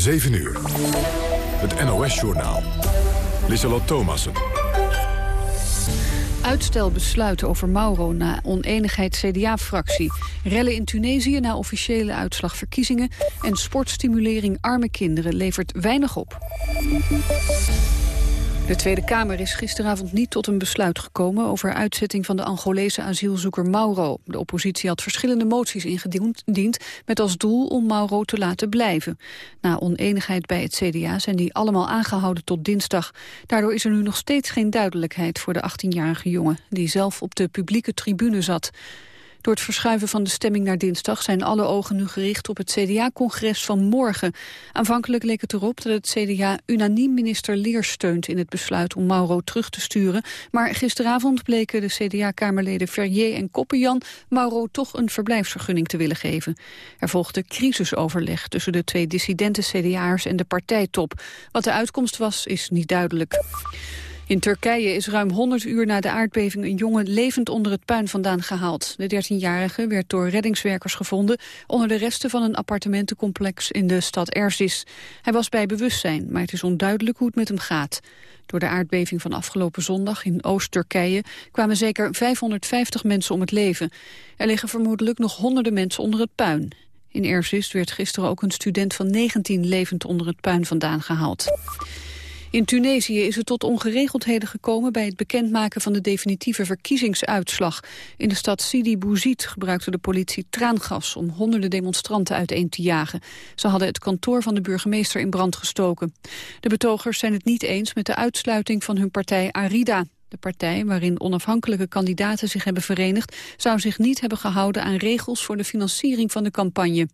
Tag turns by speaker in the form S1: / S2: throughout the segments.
S1: 7 uur. Het NOS-journaal. Lieselot Thomassen.
S2: Uitstelbesluit over Mauro na oneenigheid CDA-fractie. Rellen in Tunesië na officiële uitslag verkiezingen. En sportstimulering arme kinderen levert weinig op. De Tweede Kamer is gisteravond niet tot een besluit gekomen... over uitzetting van de Angolese asielzoeker Mauro. De oppositie had verschillende moties ingediend... met als doel om Mauro te laten blijven. Na oneenigheid bij het CDA zijn die allemaal aangehouden tot dinsdag. Daardoor is er nu nog steeds geen duidelijkheid voor de 18-jarige jongen... die zelf op de publieke tribune zat. Door het verschuiven van de stemming naar dinsdag zijn alle ogen nu gericht op het CDA-congres van morgen. Aanvankelijk leek het erop dat het CDA unaniem minister Leer steunt in het besluit om Mauro terug te sturen. Maar gisteravond bleken de CDA-kamerleden Verrier en Koppenjan Mauro toch een verblijfsvergunning te willen geven. Er volgde crisisoverleg tussen de twee dissidente CDA'ers en de partijtop. Wat de uitkomst was, is niet duidelijk. In Turkije is ruim 100 uur na de aardbeving een jongen levend onder het puin vandaan gehaald. De 13-jarige werd door reddingswerkers gevonden onder de resten van een appartementencomplex in de stad Erzis. Hij was bij bewustzijn, maar het is onduidelijk hoe het met hem gaat. Door de aardbeving van afgelopen zondag in Oost-Turkije kwamen zeker 550 mensen om het leven. Er liggen vermoedelijk nog honderden mensen onder het puin. In Erzis werd gisteren ook een student van 19 levend onder het puin vandaan gehaald. In Tunesië is het tot ongeregeldheden gekomen bij het bekendmaken van de definitieve verkiezingsuitslag. In de stad Sidi Bouzid gebruikte de politie traangas om honderden demonstranten uiteen te jagen. Ze hadden het kantoor van de burgemeester in brand gestoken. De betogers zijn het niet eens met de uitsluiting van hun partij Arida. De partij, waarin onafhankelijke kandidaten zich hebben verenigd... zou zich niet hebben gehouden aan regels voor de financiering van de campagne.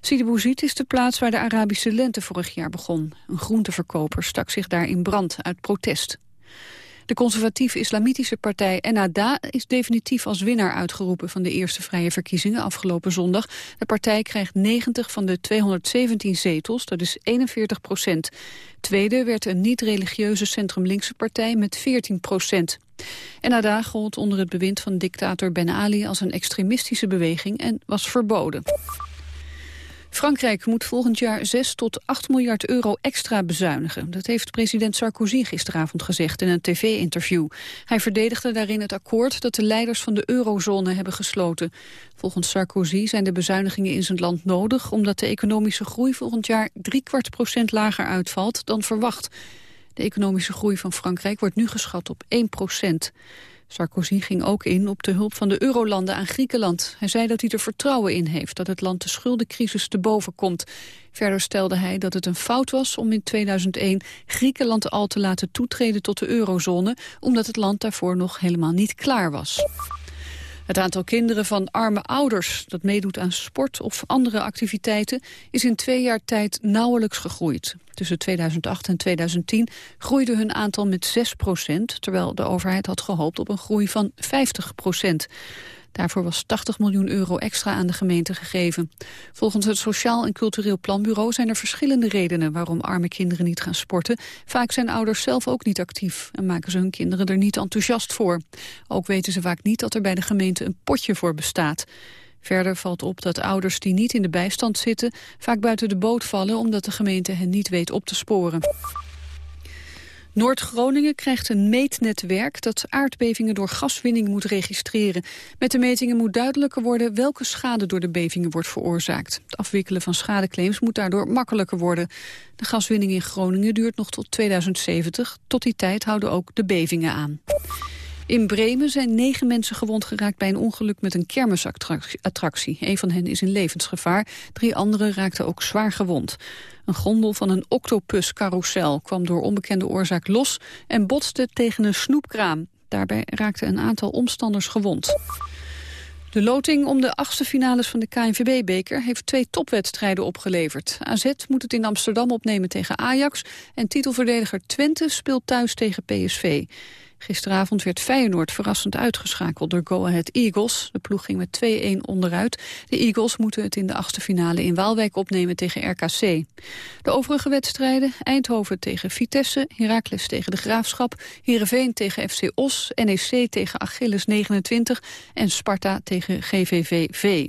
S2: Sidi Bouzid is de plaats waar de Arabische lente vorig jaar begon. Een groenteverkoper stak zich daar in brand uit protest. De conservatieve islamitische partij Ennahda is definitief als winnaar uitgeroepen van de eerste vrije verkiezingen afgelopen zondag. De partij krijgt 90 van de 217 zetels, dat is 41 procent. Tweede werd een niet-religieuze centrum-linkse partij met 14 procent. Ennahda gold onder het bewind van dictator Ben Ali als een extremistische beweging en was verboden. Frankrijk moet volgend jaar 6 tot 8 miljard euro extra bezuinigen. Dat heeft president Sarkozy gisteravond gezegd in een tv-interview. Hij verdedigde daarin het akkoord dat de leiders van de eurozone hebben gesloten. Volgens Sarkozy zijn de bezuinigingen in zijn land nodig... omdat de economische groei volgend jaar kwart procent lager uitvalt dan verwacht. De economische groei van Frankrijk wordt nu geschat op 1 procent. Sarkozy ging ook in op de hulp van de eurolanden aan Griekenland. Hij zei dat hij er vertrouwen in heeft dat het land de schuldencrisis te boven komt. Verder stelde hij dat het een fout was om in 2001 Griekenland al te laten toetreden tot de eurozone, omdat het land daarvoor nog helemaal niet klaar was. Het aantal kinderen van arme ouders dat meedoet aan sport of andere activiteiten is in twee jaar tijd nauwelijks gegroeid. Tussen 2008 en 2010 groeide hun aantal met 6 procent, terwijl de overheid had gehoopt op een groei van 50 procent. Daarvoor was 80 miljoen euro extra aan de gemeente gegeven. Volgens het Sociaal en Cultureel Planbureau zijn er verschillende redenen waarom arme kinderen niet gaan sporten. Vaak zijn ouders zelf ook niet actief en maken ze hun kinderen er niet enthousiast voor. Ook weten ze vaak niet dat er bij de gemeente een potje voor bestaat. Verder valt op dat ouders die niet in de bijstand zitten vaak buiten de boot vallen omdat de gemeente hen niet weet op te sporen. Noord-Groningen krijgt een meetnetwerk dat aardbevingen door gaswinning moet registreren. Met de metingen moet duidelijker worden welke schade door de bevingen wordt veroorzaakt. Het afwikkelen van schadeclaims moet daardoor makkelijker worden. De gaswinning in Groningen duurt nog tot 2070. Tot die tijd houden ook de bevingen aan. In Bremen zijn negen mensen gewond geraakt bij een ongeluk met een kermisattractie. Een van hen is in levensgevaar. Drie anderen raakten ook zwaar gewond. Een gondel van een octopus-carousel kwam door onbekende oorzaak los en botste tegen een snoepkraam. Daarbij raakten een aantal omstanders gewond. De loting om de achtste finales van de KNVB-beker heeft twee topwedstrijden opgeleverd. AZ moet het in Amsterdam opnemen tegen Ajax en titelverdediger Twente speelt thuis tegen PSV. Gisteravond werd Feyenoord verrassend uitgeschakeld door Go Ahead Eagles. De ploeg ging met 2-1 onderuit. De Eagles moeten het in de achtste finale in Waalwijk opnemen tegen RKC. De overige wedstrijden, Eindhoven tegen Vitesse, Heracles tegen de Graafschap, Heerenveen tegen FC Os, NEC tegen Achilles 29 en Sparta tegen GVVV.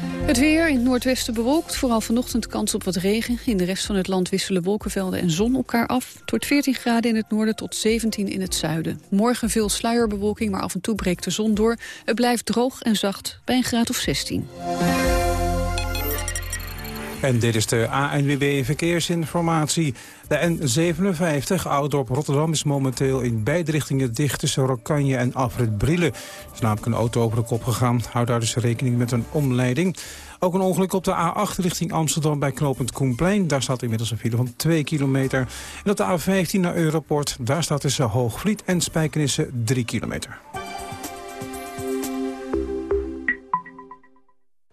S2: Het weer in het noordwesten bewolkt. Vooral vanochtend kans op wat regen. In de rest van het land wisselen wolkenvelden en zon elkaar af. Wordt 14 graden in het noorden tot 17 in het zuiden. Morgen veel sluierbewolking, maar af en toe breekt de zon door. Het blijft droog en zacht bij een graad of 16.
S3: En dit is de ANWB Verkeersinformatie. De N57 Oudorp Rotterdam is momenteel in beide richtingen dicht tussen Rokanje en Afrit Brielen. Er is namelijk een auto over de kop gegaan. Houd daar dus rekening met een omleiding. Ook een ongeluk op de A8 richting Amsterdam bij knooppunt Koenplein. Daar staat inmiddels een file van 2 kilometer. En op de A15 naar Europort, daar staat tussen Hoogvliet en Spijkenisse 3 kilometer.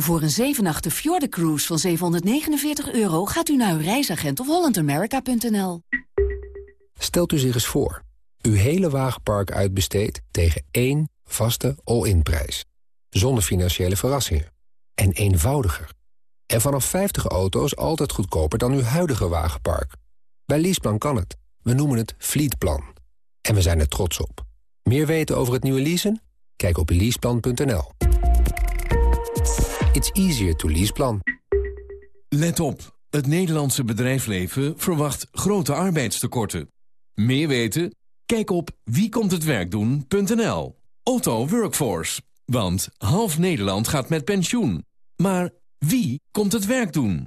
S4: Voor een 7 nachten Cruise van 749 euro gaat u naar uw reisagent of hollandamerica.nl.
S5: Stelt u zich eens voor. Uw hele wagenpark uitbesteedt tegen één vaste all-in prijs. Zonder financiële verrassingen. En eenvoudiger. En vanaf 50 auto's altijd goedkoper dan uw huidige wagenpark. Bij Leaseplan kan het. We noemen het Fleetplan. En we zijn er trots op. Meer weten over het nieuwe leasen? Kijk op leaseplan.nl. It's easier to leaseplan.
S6: Let op. Het Nederlandse bedrijfsleven verwacht grote arbeidstekorten. Meer weten? Kijk op wiekomthetwerkdoen.nl. Otto Workforce. Want half Nederland gaat met pensioen. Maar wie komt het werk doen?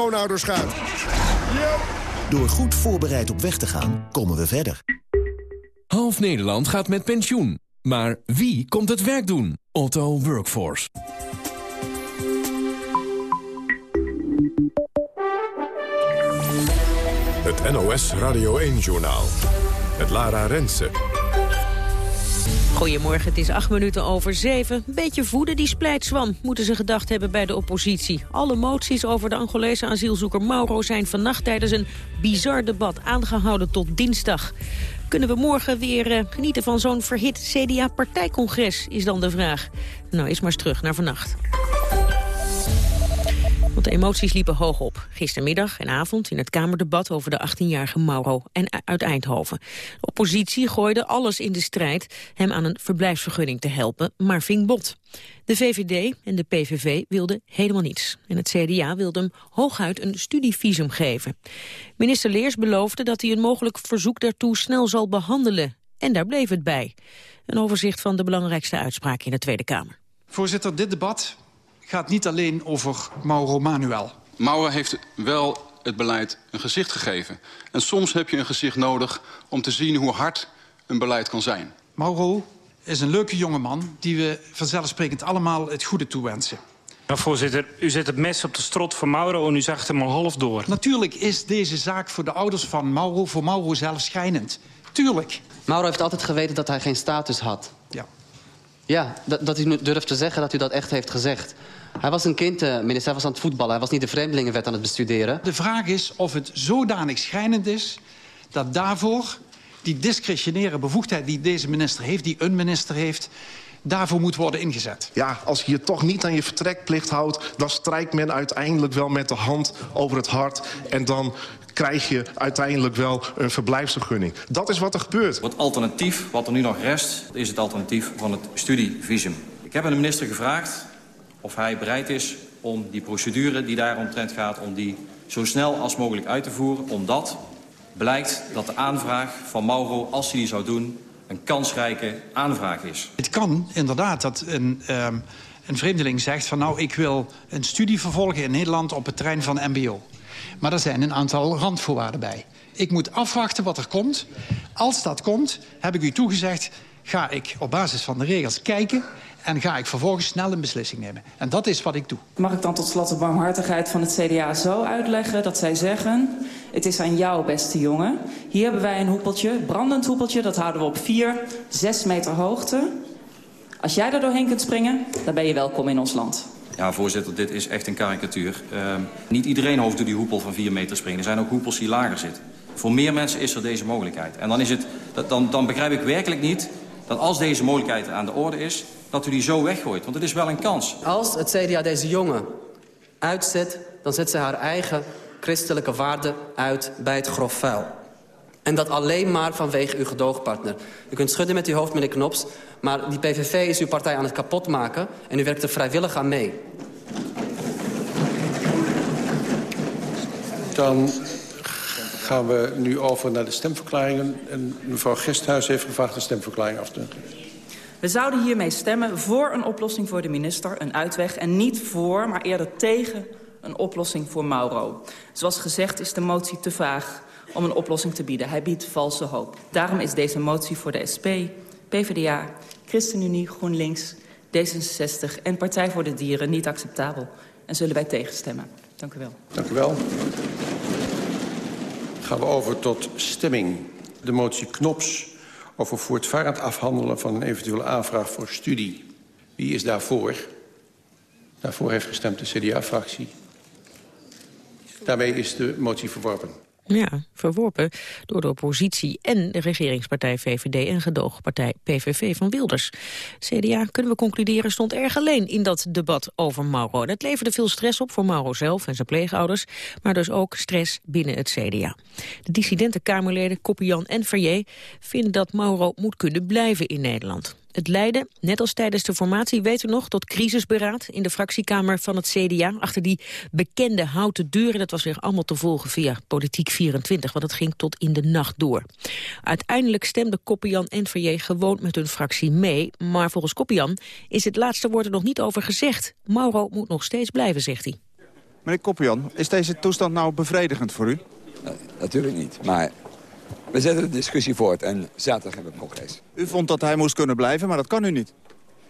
S7: schoonouders gaat.
S8: Door goed voorbereid op weg te gaan, komen we verder.
S6: Half Nederland gaat met pensioen. Maar wie komt het werk doen? Otto Workforce.
S1: Het NOS Radio 1-journaal. Het Lara Rensen.
S9: Goedemorgen, het is acht minuten over zeven. Beetje voeden die splijtswam, moeten ze gedacht hebben bij de oppositie. Alle moties over de Angolese asielzoeker Mauro zijn vannacht tijdens een bizar debat aangehouden tot dinsdag. Kunnen we morgen weer uh, genieten van zo'n verhit CDA-partijcongres, is dan de vraag. Nou, is maar eens terug naar vannacht. Want de emoties liepen hoog op. Gistermiddag en avond in het Kamerdebat over de 18-jarige Mauro en uit Eindhoven. De oppositie gooide alles in de strijd hem aan een verblijfsvergunning te helpen, maar ving bot. De VVD en de PVV wilden helemaal niets. En het CDA wilde hem hooguit een studievisum geven. Minister Leers beloofde dat hij een mogelijk verzoek daartoe snel zal behandelen. En daar bleef het bij. Een overzicht van de belangrijkste uitspraken in de Tweede Kamer.
S10: Voorzitter, dit debat gaat niet alleen over Mauro Manuel.
S11: Mauro heeft wel het beleid een gezicht gegeven. En soms heb je een gezicht nodig om te zien hoe hard een beleid kan zijn.
S10: Mauro is een leuke jongeman die we vanzelfsprekend allemaal het goede toewensen.
S12: Ja, voorzitter, u zet het mes op de strot van Mauro en u zag hem al half door.
S10: Natuurlijk is deze zaak voor de ouders van Mauro, voor Mauro zelf schijnend. Tuurlijk.
S13: Mauro heeft altijd geweten dat hij geen status had.
S10: Ja.
S13: Ja, dat, dat u nu durft te zeggen dat u dat echt heeft gezegd. Hij was een kind, uh, minister, hij was aan het voetballen. Hij was niet de vreemdelingenwet aan het bestuderen.
S10: De vraag is of het zodanig schijnend is... dat daarvoor die discretionaire bevoegdheid die deze minister heeft... die een minister heeft, daarvoor moet worden ingezet.
S14: Ja, als je je toch niet aan je vertrekplicht houdt... dan strijkt men uiteindelijk wel met de hand over het hart... en dan krijg je uiteindelijk wel een verblijfsvergunning. Dat is wat er gebeurt.
S15: Het alternatief, wat er nu nog rest, is het alternatief van het studievisum. Ik heb aan de minister gevraagd of hij bereid is om die procedure die daaromtrent gaat... om die zo snel als mogelijk uit te voeren, omdat blijkt dat de aanvraag van Mauro, als hij die zou doen... een kansrijke aanvraag is.
S10: Het kan inderdaad dat een, um, een vreemdeling zegt van... nou, ik wil een studie vervolgen in Nederland op het terrein van mbo. Maar er zijn een aantal randvoorwaarden bij. Ik moet afwachten wat er komt. Als dat komt, heb ik u toegezegd... ga ik op basis van de regels kijken en ga ik vervolgens snel een beslissing nemen. En dat is wat ik doe.
S16: Mag ik dan tot slot de barmhartigheid van het CDA zo uitleggen... dat zij zeggen, het is aan jou, beste jongen. Hier hebben wij een hoepeltje, brandend hoepeltje. Dat houden we op 4, 6 meter hoogte. Als jij daar doorheen kunt springen, dan ben je welkom in ons land.
S15: Ja, voorzitter, dit is echt een karikatuur. Uh, niet iedereen hoeft door die hoepel van 4 meter te springen. Er zijn ook hoepels die lager zitten. Voor meer mensen is er deze mogelijkheid. En dan, is het, dan, dan begrijp ik werkelijk niet dat als deze mogelijkheid aan de orde is... dat u die zo weggooit, want het is wel een kans.
S13: Als het CDA deze jongen uitzet, dan zet ze haar eigen christelijke waarden uit bij het grof vuil. En dat alleen maar vanwege uw gedoogpartner. U kunt schudden met uw hoofd, meneer Knops... maar die PVV is uw partij aan het kapotmaken... en u werkt er vrijwillig aan mee.
S17: Dan gaan we nu over naar de stemverklaringen. En mevrouw Gesthuis heeft gevraagd de stemverklaring af te doen.
S16: We zouden hiermee stemmen voor een oplossing voor de minister, een uitweg... en niet voor, maar eerder tegen een oplossing voor Mauro. Zoals gezegd is de motie te vaag om een oplossing te bieden. Hij biedt valse hoop. Daarom is deze motie voor de SP, PvdA, ChristenUnie, GroenLinks, D66 en Partij voor de Dieren niet acceptabel. En zullen wij tegenstemmen. Dank u wel.
S17: Dank u wel. Gaan we over tot stemming. De motie Knops over voortvarend afhandelen van een eventuele aanvraag voor studie. Wie is daarvoor? Daarvoor heeft gestemd de CDA-fractie. Daarmee is de motie verworpen.
S9: Ja, verworpen door de oppositie en de regeringspartij VVD en gedoogpartij PVV van Wilders. CDA, kunnen we concluderen, stond erg alleen in dat debat over Mauro. Dat leverde veel stress op voor Mauro zelf en zijn pleegouders, maar dus ook stress binnen het CDA. De dissidente Kamerleden Koppian en Verrier vinden dat Mauro moet kunnen blijven in Nederland. Het leidde, net als tijdens de formatie, weten we nog, tot crisisberaad in de fractiekamer van het CDA. Achter die bekende houten deuren, dat was weer allemaal te volgen via Politiek 24, want het ging tot in de nacht door. Uiteindelijk stemde Koppian en Verrier gewoon met hun fractie mee, maar volgens Koppian is het laatste woord er nog niet over gezegd. Mauro moet nog steeds blijven, zegt hij.
S18: Meneer Koppian, is deze toestand nou bevredigend voor u?
S19: natuurlijk niet, maar we zetten de discussie voort en zaterdag hebben we het congres.
S18: U vond dat hij moest kunnen blijven, maar dat kan u niet.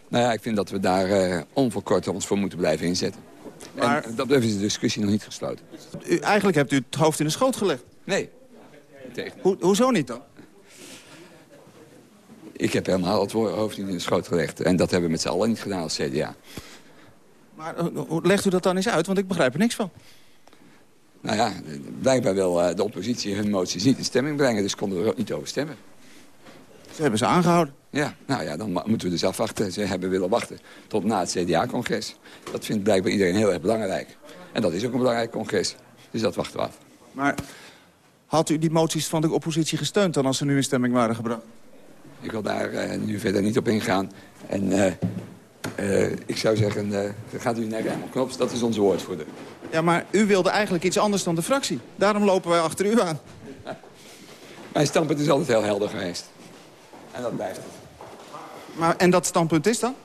S19: Nou ja, ik vind dat we daar uh, onverkort ons voor moeten blijven inzetten. Maar... En dat is de discussie nog niet gesloten.
S18: U, eigenlijk hebt u het hoofd in de schoot gelegd.
S19: Nee.
S18: Ho hoezo niet dan?
S19: Ik heb helemaal het hoofd niet in de schoot gelegd. En dat hebben we met z'n allen niet gedaan als CDA.
S18: Maar hoe legt u dat dan eens uit? Want ik begrijp er niks van.
S19: Nou ja, blijkbaar wil uh, de oppositie hun moties niet in stemming brengen. Dus konden we er ook niet over stemmen.
S18: Ze hebben ze aangehouden.
S19: Ja, nou ja, dan moeten we dus afwachten. Ze hebben willen wachten tot na het CDA-congres. Dat vindt blijkbaar iedereen heel erg belangrijk. En dat is ook een belangrijk congres. Dus dat wachten we af.
S18: Maar had u die moties van de oppositie gesteund dan als ze nu in stemming waren gebracht?
S19: Ik wil daar uh, nu verder niet op ingaan. En uh, uh, ik zou zeggen, gaat u naar Raymond Knops, dat is onze woordvoerder.
S18: Ja, maar u wilde eigenlijk iets anders dan de fractie. Daarom lopen wij achter u aan.
S19: Mijn standpunt is altijd heel helder geweest. En dat blijft het.
S18: Maar, en dat standpunt is dan?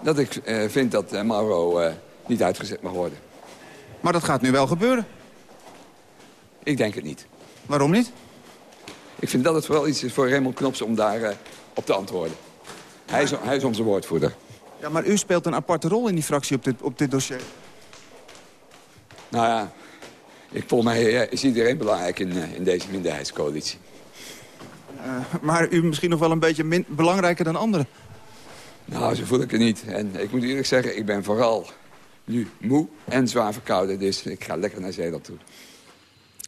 S19: Dat ik uh, vind dat uh, Mauro uh, niet uitgezet mag worden.
S18: Maar dat gaat nu wel gebeuren?
S19: Ik denk het niet.
S18: Waarom niet?
S19: Ik vind dat het vooral iets is voor Raymond Knops om daar op te antwoorden. Hij is, hij is onze woordvoerder.
S18: Ja, maar u speelt een aparte rol in die fractie op dit, op dit dossier.
S19: Nou ja, ik, volgens mij is iedereen belangrijk in, in deze minderheidscoalitie.
S18: Uh, maar u misschien nog wel een beetje min belangrijker dan anderen?
S19: Nou, zo voel ik het niet. En ik moet eerlijk zeggen, ik ben vooral nu moe en zwaar verkouden. Dus ik ga lekker naar Zeeland toe.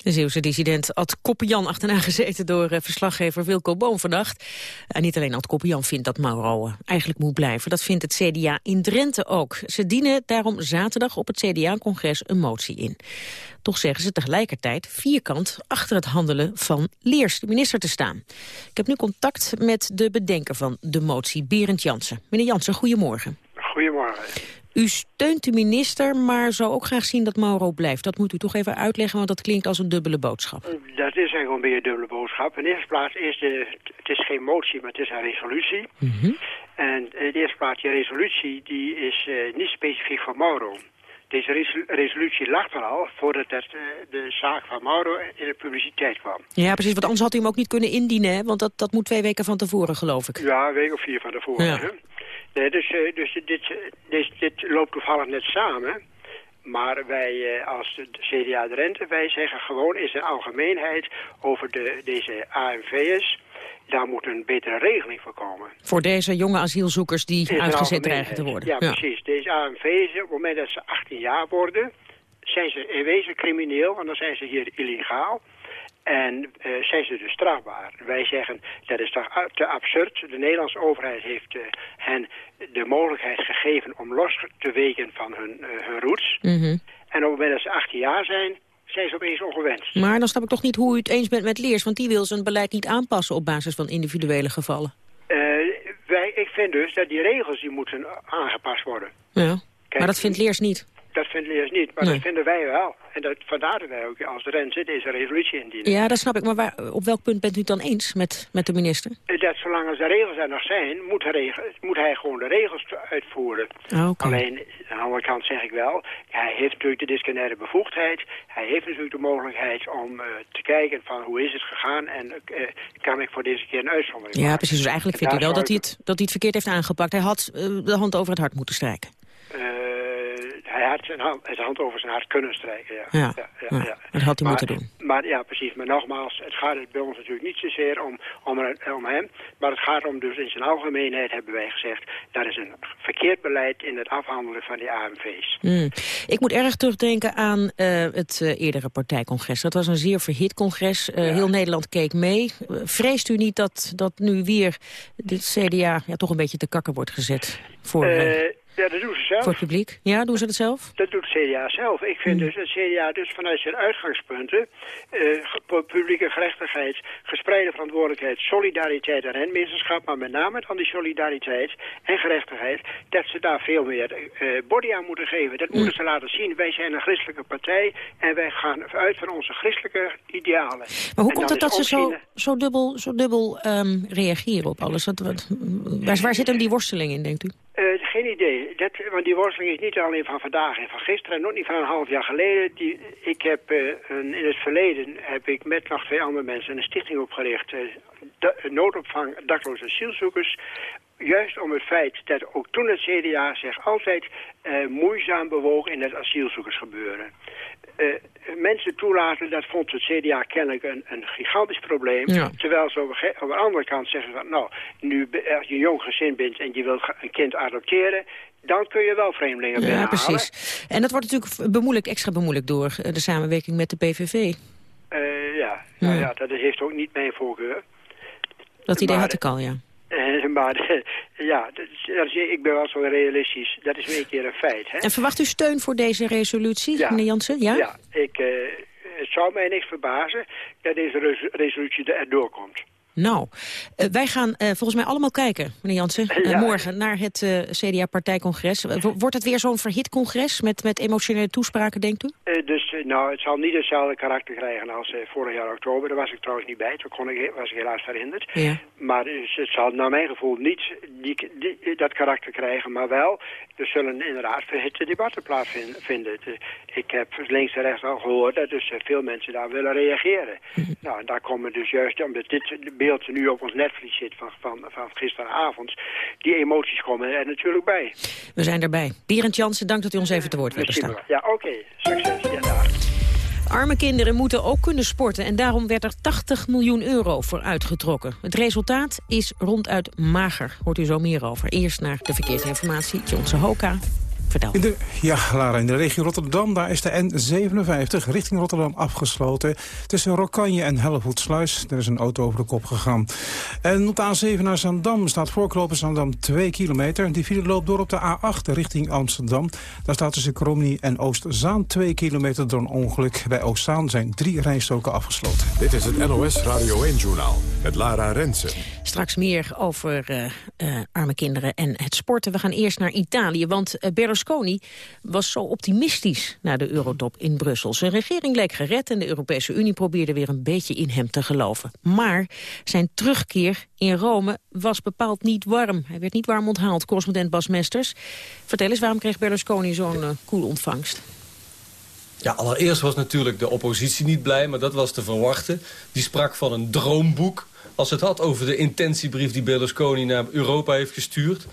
S9: De Zeeuwse dissident Ad Koppian achterna gezeten door uh, verslaggever Wilco Boom vannacht. En niet alleen Ad Koppian vindt dat Mauro uh, eigenlijk moet blijven. Dat vindt het CDA in Drenthe ook. Ze dienen daarom zaterdag op het CDA-congres een motie in. Toch zeggen ze tegelijkertijd vierkant achter het handelen van Leers, de minister, te staan. Ik heb nu contact met de bedenker van de motie, Berend Jansen. Meneer Jansen, goedemorgen.
S20: Goedemorgen.
S9: U steunt de minister, maar zou ook graag zien dat Mauro blijft. Dat moet u toch even uitleggen, want dat klinkt als een dubbele boodschap.
S20: Dat is eigenlijk een beetje een dubbele boodschap. In de eerste plaats is de, het is geen motie, maar het is een resolutie.
S9: Mm -hmm.
S20: En in de eerste plaats, die resolutie die is uh, niet specifiek voor Mauro. Deze resolu- resolutie lag er al voordat het, eh, de zaak van Mauro in de publiciteit kwam.
S9: Ja, precies, want anders had u hem ook niet kunnen indienen, hè? want dat, dat moet twee weken van tevoren, geloof ik.
S20: Ja, een week of vier van tevoren.
S9: Ja.
S20: hè. Nee, dus eh, dus dit, eh, dit, dit loopt toevallig net samen. Maar wij eh, als de CDA de Rente, wij zeggen gewoon in zijn algemeenheid over de, deze AMV'ers... daar moet een betere regeling voor komen.
S9: Voor deze jonge asielzoekers die uitgezet dreigen te worden.
S20: Ja, precies. Deze AMV's, op het moment dat ze 18 jaar worden... zijn ze in wezen crimineel, want dan zijn ze hier illegaal... En eh, zijn ze dus strafbaar. Wij zeggen, dat is toch te absurd. De Nederlandse overheid heeft eh, hen de mogelijkheid gegeven om los te weken van hun, eh, hun roots.
S9: Mhm.
S20: En op het moment dat ze 18 jaar zijn, zijn ze opeens ongewenst.
S9: Maar dan snap ik toch niet hoe u het eens bent met Leers... want die wil zijn beleid niet aanpassen op basis van individuele gevallen.
S20: Wij, ik vind dus dat die regels die moeten aangepast worden.
S9: Ja. maar dat vindt Leers niet.
S20: Dat vindt Leers niet, maar
S9: Nee.
S20: dat vinden wij wel. En dat, vandaar dat wij ook als Renze deze resolutie indienen.
S9: Ja, dat snap ik. Maar waar, op welk punt bent u het dan eens met, met de minister?
S20: Eh, Dat zolang als de regels er nog zijn, moet, de regel, moet hij gewoon de regels uitvoeren.
S9: Ah.
S20: Alleen, aan de andere kant zeg ik wel, hij heeft natuurlijk de disciplinaire bevoegdheid. Hij heeft natuurlijk de mogelijkheid om eh, te kijken van hoe is het gegaan en eh, kan ik voor deze keer een uitzondering
S9: Ja,
S20: maken.
S9: precies. Dus eigenlijk
S20: En
S9: vindt u wel dat hij, het, dat hij het verkeerd heeft aangepakt. Hij had de hand over het hart moeten strijken.
S20: Hij had zijn hand, zijn hand over zijn hart kunnen strijken, ja.
S9: Ja, ja, dat had hij
S20: maar,
S9: moeten doen.
S20: Maar ja, precies. Maar nogmaals, het gaat bij ons natuurlijk niet zozeer om, om, om hem. Maar het gaat om dus in zijn algemeenheid hebben wij gezegd... dat is een verkeerd beleid in het afhandelen van die AMV's.
S9: Hmm. Ik moet erg terugdenken aan eh, het eh, eerdere partijcongres. Dat was een zeer verhit congres. Eh, Heel Nederland keek mee. Vreest u niet dat, dat nu weer dit CDA ja, toch een beetje te kakken wordt gezet voor,
S20: ja, dat doen ze zelf.
S9: voor het publiek? Ja, doen ze dat zelf?
S20: Dat doet het CDA zelf. Ik vind
S9: Hmm.
S20: dus dat het CDA dus vanuit zijn uitgangspunten... ge- publieke gerechtigheid, gespreide verantwoordelijkheid... solidariteit en renmeesterschap... maar met name dan die solidariteit en gerechtigheid... dat ze daar veel meer eh, body aan moeten geven. Dat moeten ze laten zien. Wij zijn een christelijke partij... en wij gaan uit van onze christelijke idealen.
S9: Maar hoe
S20: En
S9: komt het dat ze zo, zo dubbel, zo dubbel ehm, reageren op alles? Wat, waar, waar zit hem die worsteling in, denkt u?
S20: Eh, geen idee. Dat, want die worsteling is niet alleen van vandaag en van gisteren... en ook niet van een half jaar geleden. Ik heb, eh, in het verleden heb ik met nog twee andere mensen een stichting opgericht... da- noodopvang dakloze asielzoekers... Juist om het feit dat ook toen het CDA zich altijd moeizaam bewoog in het asielzoekersgebeuren. Eh, mensen toelaten, dat vond het CDA kennelijk een, een gigantisch probleem.
S9: Ja.
S20: Terwijl ze over de andere kant zeggen van, nou, nu als je een jong gezin bent en je wilt een kind adopteren, dan kun je wel vreemdelingen
S9: Ja,
S20: binnenhalen.
S9: precies. En dat wordt natuurlijk bemoeilijkt, extra bemoeilijkt door eh, de samenwerking met de PVV.
S20: Eh, ja, nou
S9: Ja.
S20: ja, dat heeft ook niet mijn voorkeur.
S9: Dat idee
S20: Maar-
S9: had ik al, ja.
S20: Eh, maar ja, dat is- ik ben wel zo realistisch. Dat is weer een keer een feit. Hè?
S9: En verwacht u steun voor deze resolutie,
S20: Ja.
S9: meneer Jansen? Ja?
S20: Ja, ik, eh, het zou mij niks verbazen dat deze res- resolutie er doorkomt.
S9: Nou, eh, wij gaan eh, volgens mij allemaal kijken, meneer Jansen, eh,
S20: Ja.
S9: morgen naar het CDA-partijcongres. Wo- Wordt het weer zo'n verhit congres met, met emotionele toespraken, denkt u?
S20: Dus nou, het zal niet hetzelfde karakter krijgen als vorig jaar oktober. Daar was ik trouwens niet bij. Toen kon ik, was ik helaas verhinderd.
S9: Ja.
S20: Maar dus het zal naar mijn gevoel niet die, die- dat karakter krijgen. Maar wel, er zullen inderdaad verhitte debatten plaatsvinden. vinden. De- Ik heb links en rechts al gehoord dat dus eh, veel mensen daar willen reageren. Nou, en daar komen dus juist, omdat dit beeld nu op ons netvlies zit van, van, van gisteravond, die emoties komen er natuurlijk bij.
S9: We zijn erbij. Berend Jansen, dank dat u ons even te woord wilde staan.
S20: Ja, oké. Succes. Ja, dag.
S9: Arme kinderen moeten ook kunnen sporten en daarom werd er 80 miljoen euro voor uitgetrokken. Het resultaat is ronduit mager. Hoort u zo meer over. Eerst naar de verkeersinformatie. Johnson Hoka, vertel.
S3: In de, ja, Lara, in de regio Rotterdam daar is de N57 richting Rotterdam afgesloten. Tussen Rokanje en Hellevoetsluis. Er is een auto over de kop gegaan. En op de A7 naar Zandam staat voorklopen Zandam 2 kilometer. Die file loopt door op de A8 richting Amsterdam. Daar staat tussen Kromnie en Oostzaan 2 kilometer door een ongeluk. Bij Oostzaan zijn drie rijstroken afgesloten.
S1: Dit is het NOS Radio 1-journaal met Lara Rensen.
S9: Straks meer over uh, uh, arme kinderen en het sporten. We gaan eerst naar Italië, want uh, Berlusconi was zo optimistisch na de eurotop in Brussel. Zijn regering leek gered en de Europese Unie probeerde weer een beetje in hem te geloven. Maar zijn terugkeer in Rome was bepaald niet warm. Hij werd niet warm onthaald, correspondent Bas Mesters. Vertel eens, waarom kreeg Berlusconi zo'n uh, ontvangst?
S21: Ja, allereerst was natuurlijk de oppositie niet blij, maar dat was te verwachten. Die sprak van een droomboek als het had over de intentiebrief die Berlusconi naar Europa heeft gestuurd.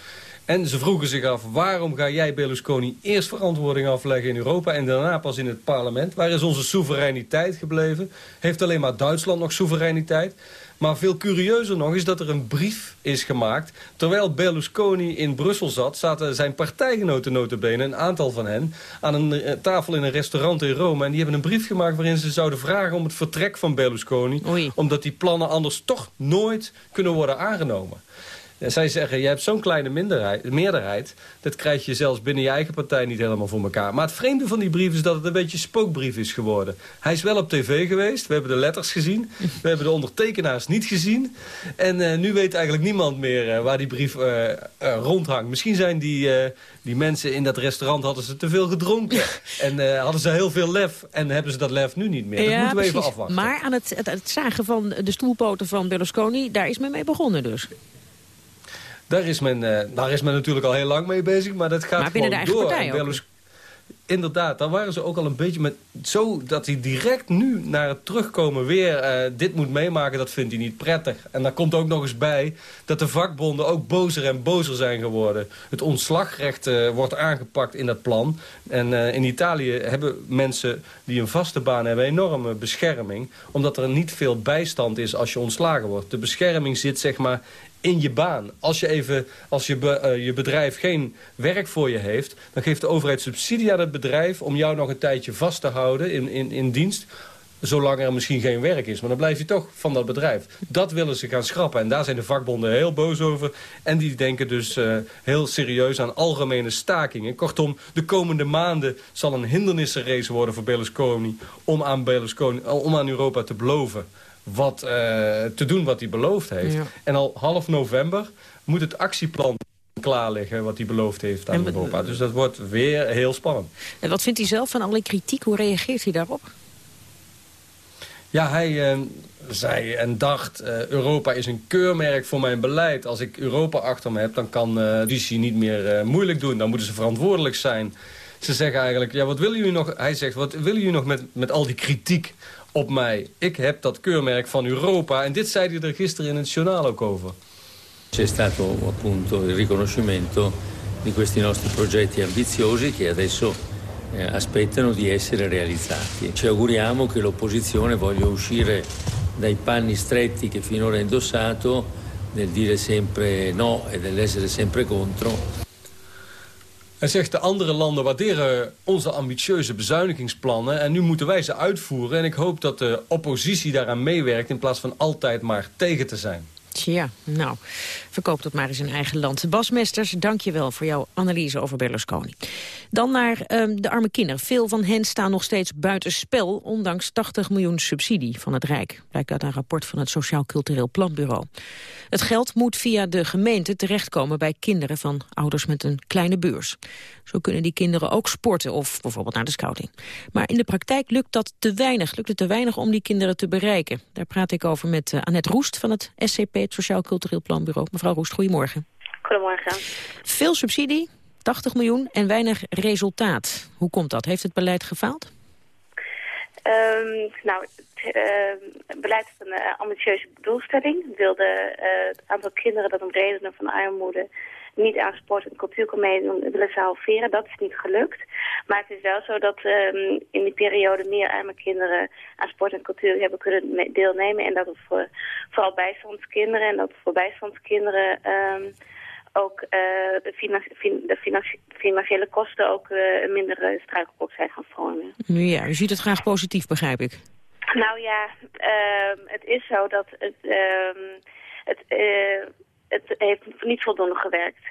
S21: En ze vroegen zich af, waarom ga jij Berlusconi eerst verantwoording afleggen in Europa... en daarna pas in het parlement? Waar is onze soevereiniteit gebleven? Heeft alleen maar Duitsland nog soevereiniteit? Maar veel curieuzer nog is dat er een brief is gemaakt. Terwijl Berlusconi in Brussel zat, zaten zijn partijgenoten notabene, een aantal van hen, aan een eh, tafel in een restaurant in Rome. En die hebben een brief gemaakt waarin ze zouden vragen om het vertrek van Berlusconi. Omdat die plannen anders toch nooit kunnen worden aangenomen. Zij zeggen, je hebt zo'n kleine meerderheid... dat krijg je zelfs binnen je eigen partij niet helemaal voor elkaar. Maar het vreemde van die brief is dat het een beetje spookbrief is geworden. Hij is wel op tv geweest, we hebben de letters gezien. We hebben de ondertekenaars niet gezien. En uh, nu weet eigenlijk niemand meer uh, waar die brief uh, rondhangt. Misschien zijn die, die mensen in dat restaurant hadden ze te veel gedronken. en hadden ze heel veel lef. En hebben ze dat lef nu niet meer. Dat moeten we precies. even afwachten.
S9: Maar aan het, het, het zagen van de stoelpoten van Berlusconi... daar is men mee begonnen dus.
S21: Daar is, men, uh, daar is men natuurlijk al heel lang mee bezig, maar dat gaat
S9: maar binnen
S21: gewoon
S9: de
S21: door.
S9: Partij ook.
S21: Inderdaad, daar waren ze ook al een beetje met... Zo dat hij direct nu naar het terugkomen weer uh, dit moet meemaken, dat vindt hij niet prettig. En daar komt ook nog eens bij dat de vakbonden ook bozer en bozer zijn geworden. Het ontslagrecht uh, wordt aangepakt in dat plan. En uh, in Italië hebben mensen die een vaste baan hebben enorme bescherming. Omdat er niet veel bijstand is als je ontslagen wordt. De bescherming zit zeg maar in je baan. Als je, even, als je, be, uh, je bedrijf geen werk voor je heeft... dan geeft de overheid subsidie aan het bedrijf... om jou nog een tijdje vast te houden in, in, in dienst zolang er misschien geen werk is. Maar dan blijf je toch van dat bedrijf. Dat willen ze gaan schrappen. En daar zijn de vakbonden heel boos over. En die denken dus uh, heel serieus aan algemene stakingen. Kortom, de komende maanden zal een hindernissenrace worden voor Berlusconi... om aan, Berlusconi, om aan Europa te beloven wat, uh, te doen wat hij beloofd heeft. Ja. En al half november moet het actieplan klaar liggen wat hij beloofd heeft aan en, Europa. Dus dat wordt weer heel spannend.
S9: En wat vindt hij zelf van alle kritiek? Hoe reageert hij daarop?
S21: Ja, hij uh, zei en dacht, uh, Europa is een keurmerk voor mijn beleid. Als ik Europa achter me heb, dan kan uh, Risi niet meer moeilijk doen. Dan moeten ze verantwoordelijk zijn. Ze zeggen eigenlijk, ja, wat willen jullie nog? Hij zegt, wat willen jullie nog met, met al die kritiek op mij. Ik heb dat keurmerk van Europa. En dit zei hij er gisteren in het journaal ook over.
S22: C'è stato appunto il riconoscimento di questi nostri progetti ambiziosi che adesso eh, aspettano di essere realizzati. Ci auguriamo che l'opposizione voglia uscire dai panni stretti che finora ha indossato nel dire sempre no e nell'essere sempre contro
S21: Hij zegt de andere landen waarderen onze ambitieuze bezuinigingsplannen... en nu moeten wij ze uitvoeren. En ik hoop dat de oppositie daaraan meewerkt... in plaats van altijd maar tegen te zijn.
S9: Tja, nou, verkoop dat maar eens in eigen land. Bas Mesters, dank je wel voor jouw analyse over Berlusconi. Dan naar um, de arme kinderen. Veel van hen staan nog steeds buiten spel... ondanks 80 miljoen subsidie van het Rijk. Blijkt uit een rapport van het Sociaal Cultureel Planbureau. Het geld moet via de gemeente terechtkomen bij kinderen van ouders met een kleine beurs. Zo kunnen die kinderen ook sporten of bijvoorbeeld naar de scouting. Maar in de praktijk lukt dat te weinig. Lukt het te weinig om die kinderen te bereiken. Daar praat ik over met uh, Annette Roest van het SCP, het Sociaal Cultureel Planbureau. Mevrouw Roest, goedemorgen.
S23: Goedemorgen.
S9: Veel subsidie, 80 miljoen en weinig resultaat. Hoe komt dat? Heeft het beleid gefaald?
S23: Um, nou, het uh, beleid heeft een uh, ambitieuze doelstelling. Het wilde uh, het aantal kinderen dat om redenen van armoede niet aan sport en cultuur kan meedoen, willen halveren. Dat is niet gelukt. Maar het is wel zo dat um, in die periode meer arme kinderen aan sport en cultuur hebben kunnen deelnemen. En dat het voor vooral bijstandskinderen en dat voor bijstandskinderen um, ook uh, de, finan de financiële kosten ook uh, een mindere struikelblok zijn gaan vormen.
S9: Ja, u ziet het graag positief, begrijp ik.
S23: Nou ja, uh, het is zo dat het, het, uh, het heeft niet voldoende gewerkt.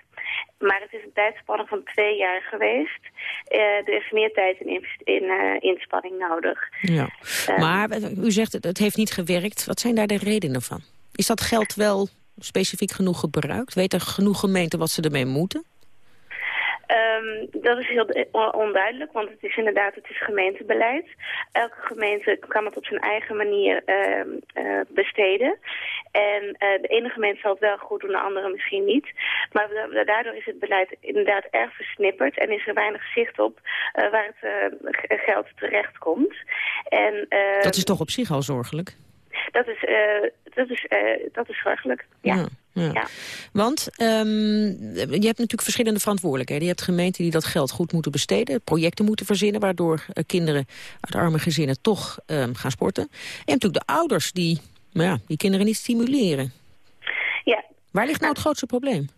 S23: Maar het is een tijdspanne van twee jaar geweest. Uh, er is meer tijd in, in uh, inspanning nodig.
S9: Ja. Uh, maar u zegt het, het heeft niet gewerkt. Wat zijn daar de redenen van? Is dat geld wel specifiek genoeg gebruikt? Weten genoeg gemeenten wat ze ermee moeten?
S23: Um, dat is heel onduidelijk, want het is inderdaad het is gemeentebeleid. Elke gemeente kan het op zijn eigen manier uh, uh, besteden. En uh, de ene gemeente zal het wel goed doen, de andere misschien niet. Maar daardoor is het beleid inderdaad erg versnipperd en is er weinig zicht op waar het geld terecht komt. En, ehm,
S9: dat is toch op zich al zorgelijk?
S23: Dat is, dat is, dat is zorgelijk, ja. ja. Ja.
S9: Want um, je hebt natuurlijk verschillende verantwoordelijkheden. Je hebt gemeenten die dat geld goed moeten besteden, projecten moeten verzinnen... waardoor uh, kinderen uit arme gezinnen toch um, gaan sporten. En je hebt natuurlijk de ouders die nou ja, die kinderen niet stimuleren.
S23: Ja.
S9: Waar ligt nou het grootste probleem?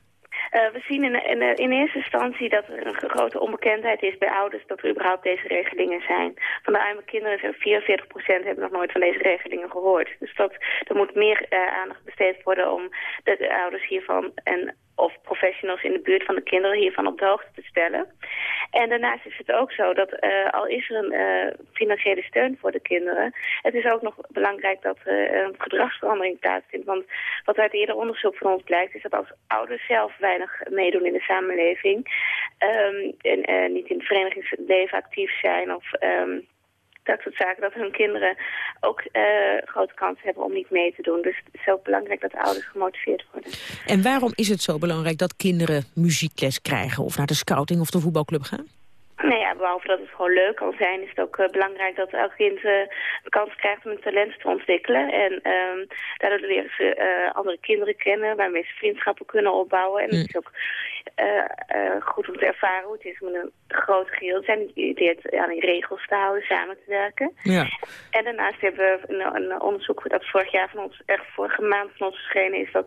S23: Uh, we zien in, in, eerste instantie dat er een grote onbekendheid is bij ouders dat er überhaupt deze regelingen zijn. Van de arme kinderen zijn 44% hebben nog nooit van deze regelingen gehoord. Dus dat, er moet meer uh, aandacht besteed worden om de ouders hiervan en of professionals in de buurt van de kinderen hiervan op de hoogte te stellen. En daarnaast is het ook zo dat uh, al is er een uh, financiële steun voor de kinderen, het is ook nog belangrijk dat er uh, een gedragsverandering plaatsvindt. Want wat uit eerder onderzoek van ons blijkt is dat als ouders zelf weinig meedoen in de samenleving um, en niet in het verenigingsleven actief zijn of... Um, dat soort zaken, dat hun kinderen ook uh, grote kans hebben om niet mee te doen. Dus het is ook belangrijk dat de ouders gemotiveerd worden.
S9: En waarom is het zo belangrijk dat kinderen muziekles krijgen... of naar de scouting of de voetbalclub gaan?
S23: Nou ja, behalve dat het gewoon leuk kan zijn, is het ook uh, belangrijk dat elk kind uh, de kans krijgt om een talent te ontwikkelen. En um, daardoor leren ze uh, andere kinderen kennen, waarmee ze vriendschappen kunnen opbouwen. En mm. het is ook goed om te ervaren hoe het is om een groot geheel te zijn. Je leert aan die regels te houden, samen te werken.
S9: Ja.
S23: En daarnaast hebben we een, een onderzoek dat vorig jaar van ons, echt vorige maand van ons verschenen is, dat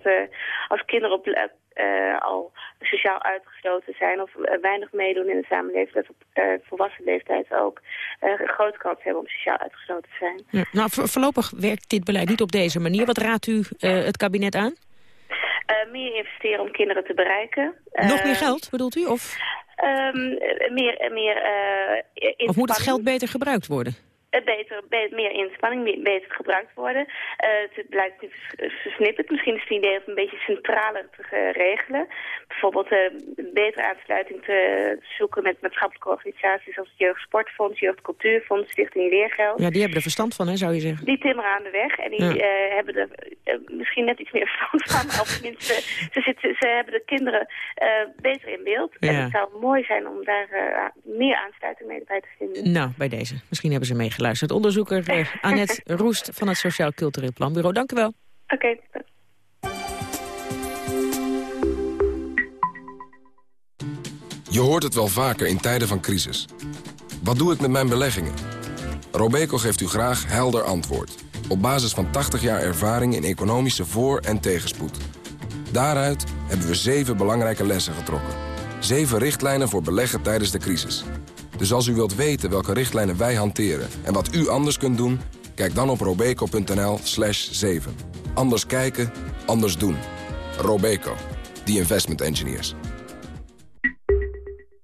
S23: als kinderen op uh, al sociaal uitgesloten zijn of uh, weinig meedoen in de samenleving, dat op uh, volwassen leeftijd ook een grote kans hebben om sociaal uitgesloten te zijn.
S9: Ja, nou, voorlopig werkt dit beleid niet op deze manier. Wat raadt u het kabinet aan?
S23: meer investeren om kinderen te bereiken.
S9: Nog meer geld, bedoelt u? Of,
S23: um, meer, meer,
S9: of moet het geld beter gebruikt worden?
S23: Beter, beter, meer inspanning, beter gebruikt worden. Uh, het blijkt nu versnipperd. Misschien is het idee om een beetje centraler te regelen. Bijvoorbeeld uh, betere aansluiting te zoeken met maatschappelijke organisaties als het Jeugdsportfonds, Jeugdcultuurfonds, Stichting Leergeld.
S9: Ja, die hebben er verstand van, hè, zou je zeggen.
S23: Die timmeren aan de weg en die ja. uh, hebben er misschien net iets meer verstand van. of tenminste, ze, zitten, ze hebben de kinderen beter in beeld. Ja. En het zou mooi zijn om daar meer aansluiting mee bij te vinden.
S9: Nou, bij deze. Misschien hebben ze meegeleid geluisterd. Onderzoeker uh, Annette Roest van het Sociaal Cultureel Planbureau. Dank u wel.
S23: Oké. Okay.
S1: Je hoort het wel vaker in tijden van crisis. Wat doe ik met mijn beleggingen? Robeco geeft u graag helder antwoord. Op basis van 80 jaar ervaring in economische voor- en tegenspoed. Daaruit hebben we zeven belangrijke lessen getrokken. Zeven richtlijnen voor beleggen tijdens de crisis. Dus als u wilt weten welke richtlijnen wij hanteren en wat u anders kunt doen... kijk dan op robeco.nl slash 7. Anders kijken, anders doen. Robeco, the investment engineers.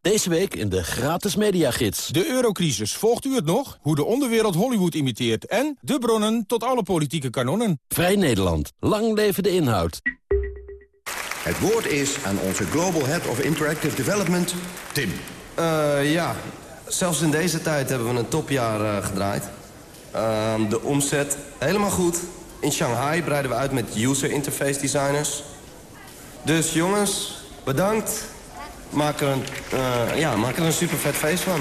S24: Deze week in de gratis mediagids.
S25: De eurocrisis, volgt u het nog? Hoe de onderwereld Hollywood imiteert en de bronnen tot alle politieke kanonnen.
S24: Vrij Nederland. Lang leven de inhoud.
S26: Het woord is aan onze Global Head of Interactive Development, Tim.
S27: Uh, ja, zelfs in deze tijd hebben we een topjaar uh, gedraaid. Uh, de omzet helemaal goed. In Shanghai breiden we uit met user interface designers. Dus jongens, bedankt. Maak er een, uh, ja, maak er een super vet feest van.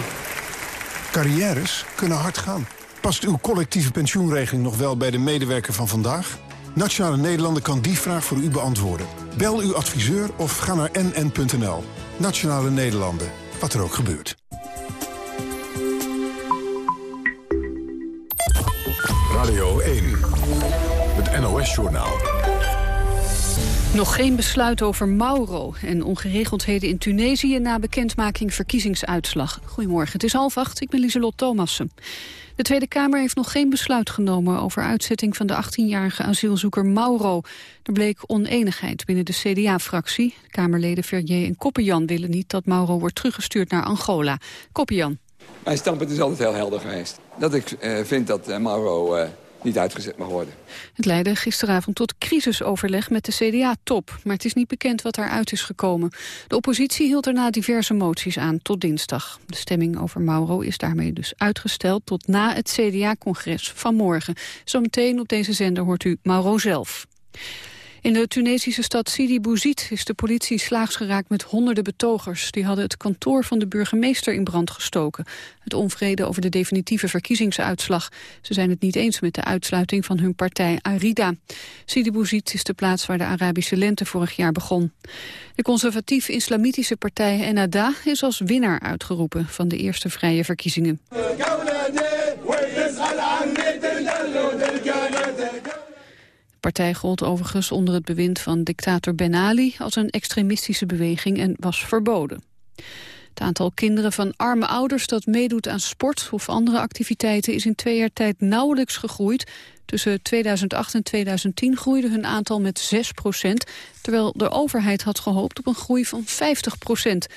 S28: Carrières kunnen hard gaan. Past uw collectieve pensioenregeling nog wel bij de medewerker van vandaag? Nationale Nederlanden kan die vraag voor u beantwoorden. Bel uw adviseur of ga naar nn.nl. Nationale Nederlanden, wat er ook gebeurt.
S6: Radio 1, het NOS-journaal.
S2: Nog geen besluit over Mauro en ongeregeldheden in Tunesië... na bekendmaking verkiezingsuitslag. Goedemorgen, het is half acht, ik ben Lieselot Thomassen. De Tweede Kamer heeft nog geen besluit genomen over uitzetting van de 18-jarige asielzoeker Mauro. Er bleek oneenigheid binnen de CDA-fractie. Kamerleden Verrier en Koppenjan willen niet dat Mauro wordt teruggestuurd naar Angola. Koppenjan.
S19: Mijn standpunt is altijd heel helder geweest. Dat ik uh, vind dat uh, Mauro uh, uitgezet mag worden.
S2: Het leidde gisteravond tot crisisoverleg met de CDA-top. Maar het is niet bekend wat daaruit is gekomen. De oppositie hield daarna diverse moties aan tot dinsdag. De stemming over Mauro is daarmee dus uitgesteld tot na het CDA-congres van morgen. Zometeen op deze zender hoort u Mauro zelf. In de Tunesische stad Sidi Bouzid is de politie slaags geraakt met honderden betogers. Die hadden het kantoor van de burgemeester in brand gestoken. Het onvrede over de definitieve verkiezingsuitslag. Ze zijn het niet eens met de uitsluiting van hun partij Arida. Sidi Bouzid is de plaats waar de Arabische lente vorig jaar begon. De conservatief-islamitische partij Ennahda is als winnaar uitgeroepen van de eerste vrije verkiezingen. Partij gold overigens onder het bewind van dictator Ben Ali als een extremistische beweging en was verboden. Het aantal kinderen van arme ouders dat meedoet aan sport of andere activiteiten is in twee jaar tijd nauwelijks gegroeid. Tussen 2008 en 2010 groeide hun aantal met 6 procent, terwijl de overheid had gehoopt op een groei van 50 procent.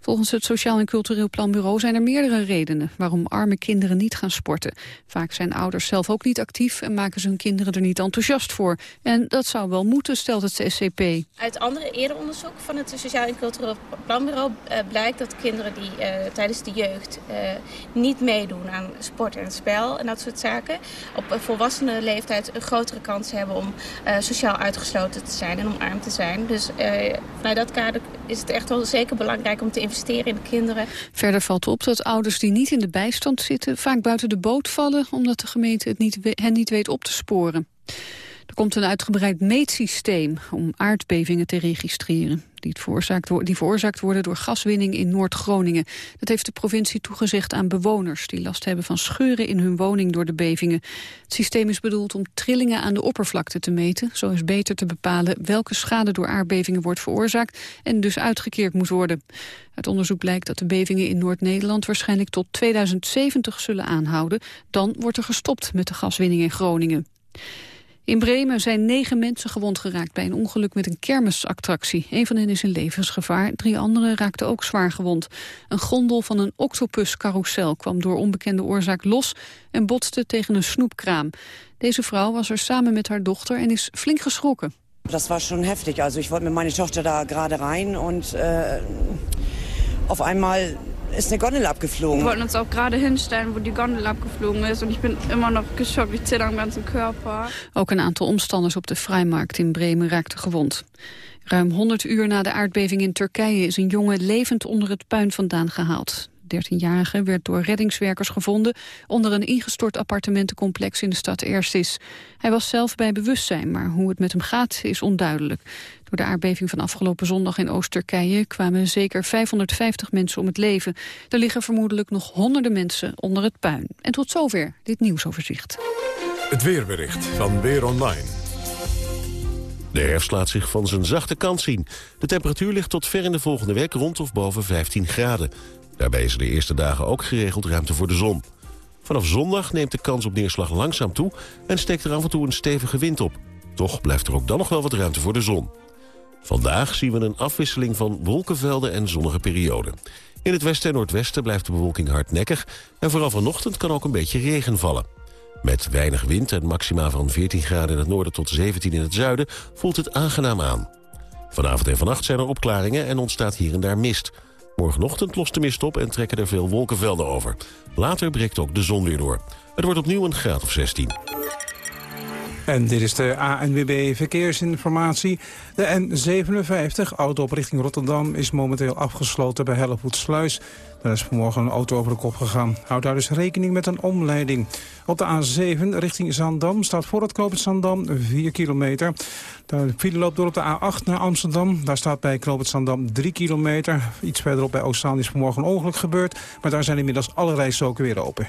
S2: Volgens het Sociaal en Cultureel Planbureau zijn er meerdere redenen waarom arme kinderen niet gaan sporten. Vaak zijn ouders zelf ook niet actief en maken ze hun kinderen er niet enthousiast voor. En dat zou wel moeten, stelt het SCP.
S29: Uit andere eerder onderzoek van het Sociaal en Cultureel Planbureau uh, blijkt dat kinderen die uh, tijdens de jeugd uh, niet meedoen aan sport en spel en dat soort zaken, op volwassene leeftijd een grotere kans hebben om sociaal uitgesloten te zijn en omarmd te zijn. Dus vanuit dat kader is het echt wel zeker belangrijk om te investeren in de kinderen.
S2: Verder valt op dat ouders die niet in de bijstand zitten... vaak buiten de boot vallen omdat de gemeente het niet, hen niet weet op te sporen. Er komt een uitgebreid meetsysteem om aardbevingen te registreren. Die, veroorzaakt, die veroorzaakt worden door gaswinning in Noord-Groningen. Dat heeft de provincie toegezegd aan bewoners... die last hebben van scheuren in hun woning door de bevingen. Het systeem is bedoeld om trillingen aan de oppervlakte te meten. Zo is beter te bepalen welke schade door aardbevingen wordt veroorzaakt... en dus uitgekeerd moet worden. Uit onderzoek blijkt dat de bevingen in Noord-Nederland... waarschijnlijk tot 2070 zullen aanhouden. Dan wordt er gestopt met de gaswinning in Groningen. In Bremen zijn negen mensen gewond geraakt bij een ongeluk met een kermisattractie. Een van hen is in levensgevaar, drie anderen raakten ook zwaar gewond. Een gondel van een octopuscarousel kwam door onbekende oorzaak los en botste tegen een snoepkraam. Deze vrouw was er samen met haar dochter en is flink geschrokken.
S30: Dat was schon heftig. Also ich wollte mit meiner Tochter da gerade rein und äh, auf einmal ist eine Gondel abgeflogen.
S31: Wir wollten uns auch gerade hinstellen, wo die Gondel abgeflogen ist. Und ich bin immer noch geschockt. Ich zitter am ganzen Körper.
S2: Ook een aantal omstanders op de Vrijmarkt in Bremen raakten gewond. Ruim 100 uur na de aardbeving in Turkije is een jongen levend onder het puin vandaan gehaald. 13-jarige werd door reddingswerkers gevonden onder een ingestort appartementencomplex in de stad Erstis. Hij was zelf bij bewustzijn, maar hoe het met hem gaat is onduidelijk. Door de aardbeving van afgelopen zondag in Oost-Turkije kwamen zeker 550 mensen om het leven. Er liggen vermoedelijk nog honderden mensen onder het puin. En tot zover dit nieuwsoverzicht.
S6: Het weerbericht van Weer Online.
S32: De herfst laat zich van zijn zachte kant zien. De temperatuur ligt tot ver in de volgende week rond of boven 15 graden. Daarbij is er de eerste dagen ook geregeld ruimte voor de zon. Vanaf zondag neemt de kans op neerslag langzaam toe... en steekt er af en toe een stevige wind op. Toch blijft er ook dan nog wel wat ruimte voor de zon. Vandaag zien we een afwisseling van wolkenvelden en zonnige perioden. In het westen en noordwesten blijft de bewolking hardnekkig... en vooral vanochtend kan ook een beetje regen vallen. Met weinig wind en maxima van 14 graden in het noorden tot 17 in het zuiden... voelt het aangenaam aan. Vanavond en vannacht zijn er opklaringen en ontstaat hier en daar mist... Morgenochtend lost de mist op en trekken er veel wolkenvelden over. Later breekt ook de zon weer door. Het wordt opnieuw een graad of 16.
S3: En dit is de ANWB Verkeersinformatie. De N57, auto op richting Rotterdam, is momenteel afgesloten bij Hellevoetsluis. Daar is vanmorgen een auto over de kop gegaan. Houd daar dus rekening met een omleiding. Op de A7 richting Zandam staat voor het knooppunt Zandam 4 kilometer. De file loopt door op de A8 naar Amsterdam. Daar staat bij knooppunt Zandam 3 kilometer. Iets verderop bij Oostzaan is vanmorgen een ongeluk gebeurd. Maar daar zijn inmiddels alle rijstroken weer open.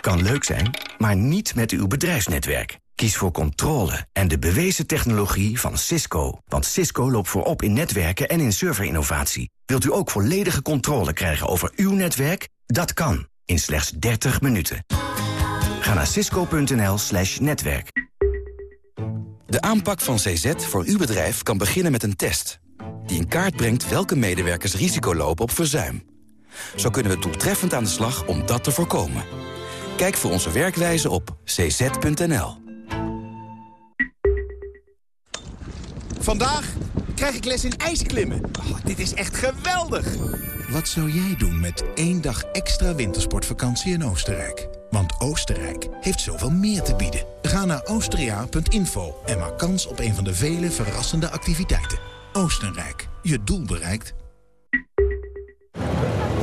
S33: Kan leuk zijn, maar niet met uw bedrijfsnetwerk. Kies voor controle en de bewezen technologie van Cisco. Want Cisco loopt voorop in netwerken en in serverinnovatie. Wilt u ook volledige controle krijgen over uw netwerk? Dat kan, in slechts 30 minuten. Ga naar cisco.nl slash netwerk.
S34: De aanpak van CZ voor uw bedrijf kan beginnen met een test... die in kaart brengt welke medewerkers risico lopen op verzuim. Zo kunnen we doeltreffend aan de slag om dat te voorkomen. Kijk voor onze werkwijze op cz.nl.
S35: Vandaag krijg ik les in ijsklimmen. Oh, dit is echt geweldig!
S36: Wat zou jij doen met één dag extra wintersportvakantie in Oostenrijk? Want Oostenrijk heeft zoveel meer te bieden. Ga naar austria.info en maak kans op een van de vele verrassende activiteiten. Oostenrijk, je doel bereikt.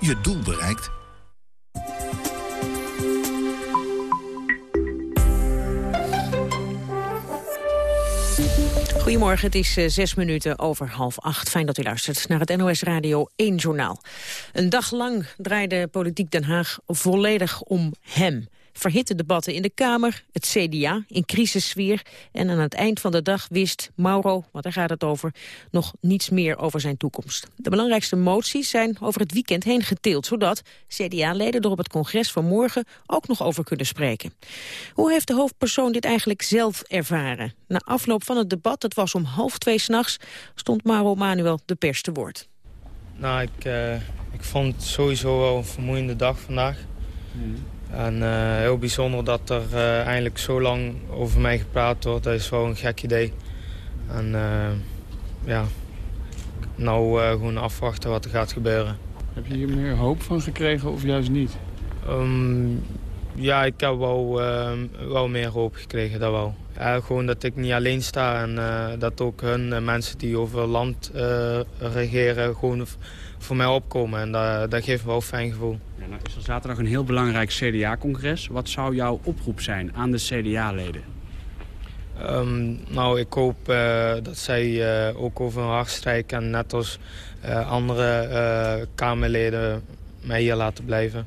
S36: je doel bereikt.
S9: Goedemorgen, het is uh, zes minuten over half acht. Fijn dat u luistert naar het NOS Radio 1 Journaal. Een dag lang draaide Politiek Den Haag volledig om hem verhitte debatten in de Kamer, het CDA in crisissfeer. En aan het eind van de dag wist Mauro, wat daar gaat het over, nog niets meer over zijn toekomst. De belangrijkste moties zijn over het weekend heen geteeld, zodat CDA-leden er op het congres van morgen ook nog over kunnen spreken. Hoe heeft de hoofdpersoon dit eigenlijk zelf ervaren? Na afloop van het debat, het was om half twee s'nachts, stond Mauro Manuel de pers te woord.
S37: Nou, ik, uh, ik vond het sowieso wel een vermoeiende dag vandaag. Mm. En uh, heel bijzonder dat er uh, eindelijk zo lang over mij gepraat wordt. Dat is wel een gek idee. En uh, ja, nou gewoon afwachten wat er gaat gebeuren.
S38: Heb je hier meer hoop van gekregen of juist niet?
S37: Um, ja, ik heb wel, wel meer hoop gekregen, dat wel. Gewoon dat ik niet alleen sta en dat ook hun mensen die over land regeren gewoon voor mij opkomen. En dat, dat geeft me wel een fijn gevoel.
S38: Ja, nou is er zaterdag een heel belangrijk CDA-congres. Wat zou jouw oproep zijn aan de CDA-leden?
S37: Um, nou, ik hoop uh, dat zij uh, ook over hun hart strijken... en net als uh, andere Kamerleden mij hier laten blijven.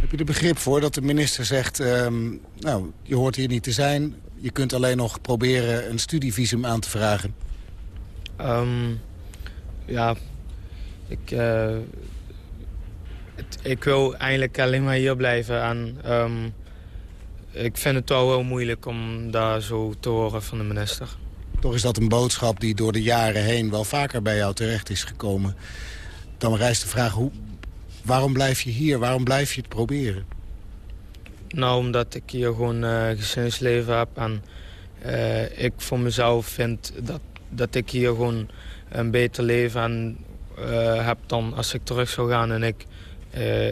S39: Heb je er begrip voor dat de minister zegt... Um, nou, je hoort hier niet te zijn... je kunt alleen nog proberen een studievisum aan te vragen?
S37: Um, ja, ik, uh, het, ik wil eigenlijk alleen maar hier blijven. En um, ik vind het wel heel moeilijk om daar zo te horen van de minister.
S39: Toch is dat een boodschap die door de jaren heen wel vaker bij jou terecht is gekomen. Dan rijst de vraag, hoe, waarom blijf je hier? Waarom blijf je het proberen?
S37: Nou, omdat ik hier gewoon uh, gezinsleven heb. En uh, ik voor mezelf vind dat, dat ik hier gewoon een beter leven en uh, heb dan als ik terug zou gaan en ik,